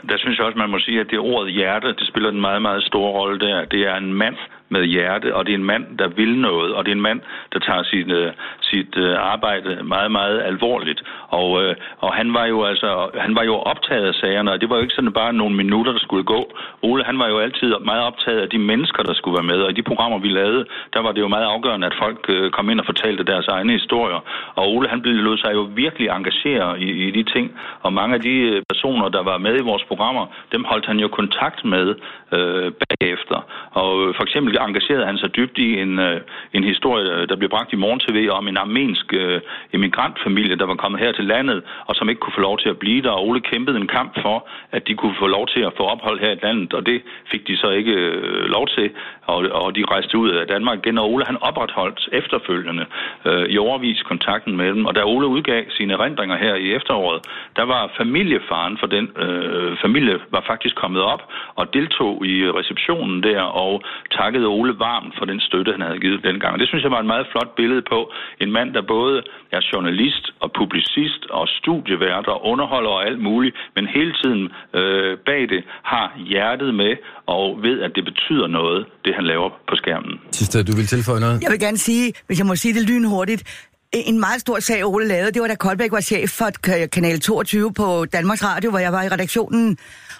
Der synes jeg også, man må sige, at det ordet hjerte, det spiller en meget, meget stor rolle der. Det er en mand med hjerte, og det er en mand, der vil noget, og det er en mand, der tager sit, øh, sit øh, arbejde meget, meget alvorligt. Og, øh, og han var jo altså, han var jo optaget af sagerne, og det var jo ikke sådan bare nogle minutter, der skulle gå. Ole, han var jo altid meget optaget af de mennesker, der skulle være med, og i de programmer, vi lavede, der var det jo meget afgørende, at folk kom ind og fortalte deres egne historier. Og Ole, han blev lod sig jo virkelig engagere i, i de ting, og mange af de personer, der var med i vores programmer, dem holdt han jo kontakt med øh, bagefter. Og for eksempel engagerede han sig dybt i en, øh, en historie, øh, der blev bragt i morgen-tv om en armensk øh, emigrantfamilie, der var kommet her til landet, og som ikke kunne få lov til at blive der. Og Ole kæmpede en kamp for, at de kunne få lov til at få ophold her i landet, og det fik de så ikke øh, lov til, og, og de rejste ud af Danmark igen. Og Ole han opretholdt efterfølgende øh, i overvis kontakten med dem, og da Ole udgav sine erindringer her i efteråret, der var familiefaren for den øh, familie var faktisk kommet op og deltog i receptionen der og takkede Ole varmt for den støtte, han havde givet dengang. Og det synes jeg var et meget flot billede på en mand, der både er journalist og publicist og studievært og underholder og alt muligt, men hele tiden øh, bag det har hjertet med og ved, at det betyder noget, det han laver på skærmen. Sidste, du vil tilføje noget? Jeg vil gerne sige, hvis jeg må sige det lynhurtigt, en meget stor sag, Ole lavede, det var da Koldbæk var chef for Kanal 22 på Danmarks Radio, hvor jeg var i redaktionen.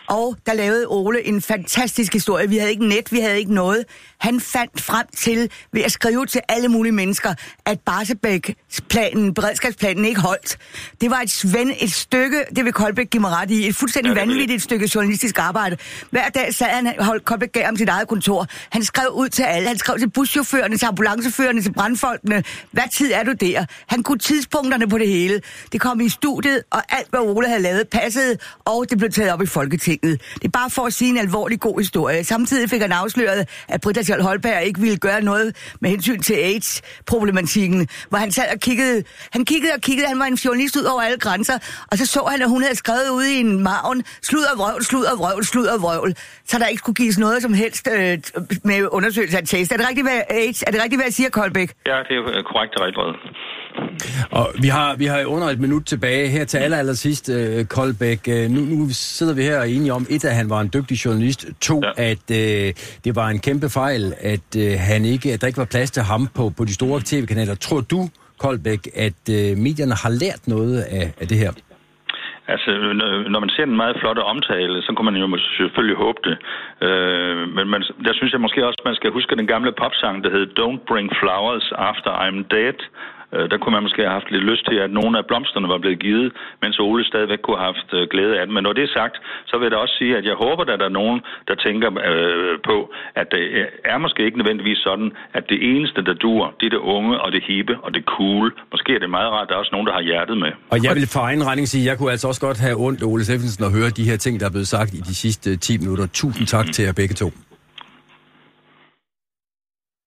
Og der lavede Ole en fantastisk historie. Vi havde ikke net, vi havde ikke noget. Han fandt frem til, ved at skrive til alle mulige mennesker, at Barsebæk-planen, beredskabsplanen ikke holdt. Det var et, sven, et stykke, det vil Koldbæk give mig ret i, et fuldstændig Ja, vanvittigt stykke journalistisk arbejde. Hver dag sad han, holdt Koldbæk gav ham sit eget kontor. Han skrev ud til alle. Han skrev til buschaufførerne, til ambulanceførerne, til brandfolkene. Hvad tid er du der? der. Han kunne tidspunkterne på det hele. Det kom i studiet, og alt, hvad Ole havde lavet, passede, og det blev taget op i Folketinget. Det er bare for at sige en alvorlig god historie. Samtidig fik han afsløret, at Britta Sjøl Holberg ikke ville gøre noget med hensyn til AIDS-problematikken, hvor han sad og kiggede. Han kiggede og kiggede, han var en journalist ud over alle grænser, og så så han, at hun havde skrevet ude i en maven, slud og vrøvl, slud og vrøvl, slud og vrøvl, så der ikke skulle gives noget som helst øh, med undersøgelse af test. Er det rigtigt, hvad, AIDS? Er det rigtigt, hvad jeg siger, Koldbæk? Ja, det er øh, korrekt, Red. Og vi har, vi har under et minut tilbage her til aller, aller sidst, uh, Koldbæk. Uh, nu, nu sidder vi her og er enige om, et, at han var en dygtig journalist. To, ja. at uh, det var en kæmpe fejl, at uh, han ikke, at der ikke var plads til ham på, på de store tv-kanaler. Tror du, Koldbæk, at uh, medierne har lært noget af, af det her? Altså, når man ser en meget flotte omtale, så kunne man jo selvfølgelig håbe det. Øh, men man, der synes jeg måske også, man skal huske den gamle popsang, der hed Don't Bring Flowers After I'm Dead. Øh, der kunne man måske have haft lidt lyst til, at nogle af blomsterne var blevet givet, mens Ole stadigvæk kunne have haft øh, glæde af dem. Men når det er sagt, så vil jeg da også sige, at jeg håber, at der er nogen, der tænker øh, på, at det er måske ikke nødvendigvis sådan, at det eneste, der dur, det er det unge og det hippe og det cool. Måske er det meget rart, at der er også nogen, der har hjertet med. Og jeg vil for egen regning sige, at jeg kunne altså også godt have ondt Ole Steffensen og høre de her ting, der er blevet sagt i de sidste 10 minutter. Tusind tak til jer begge to.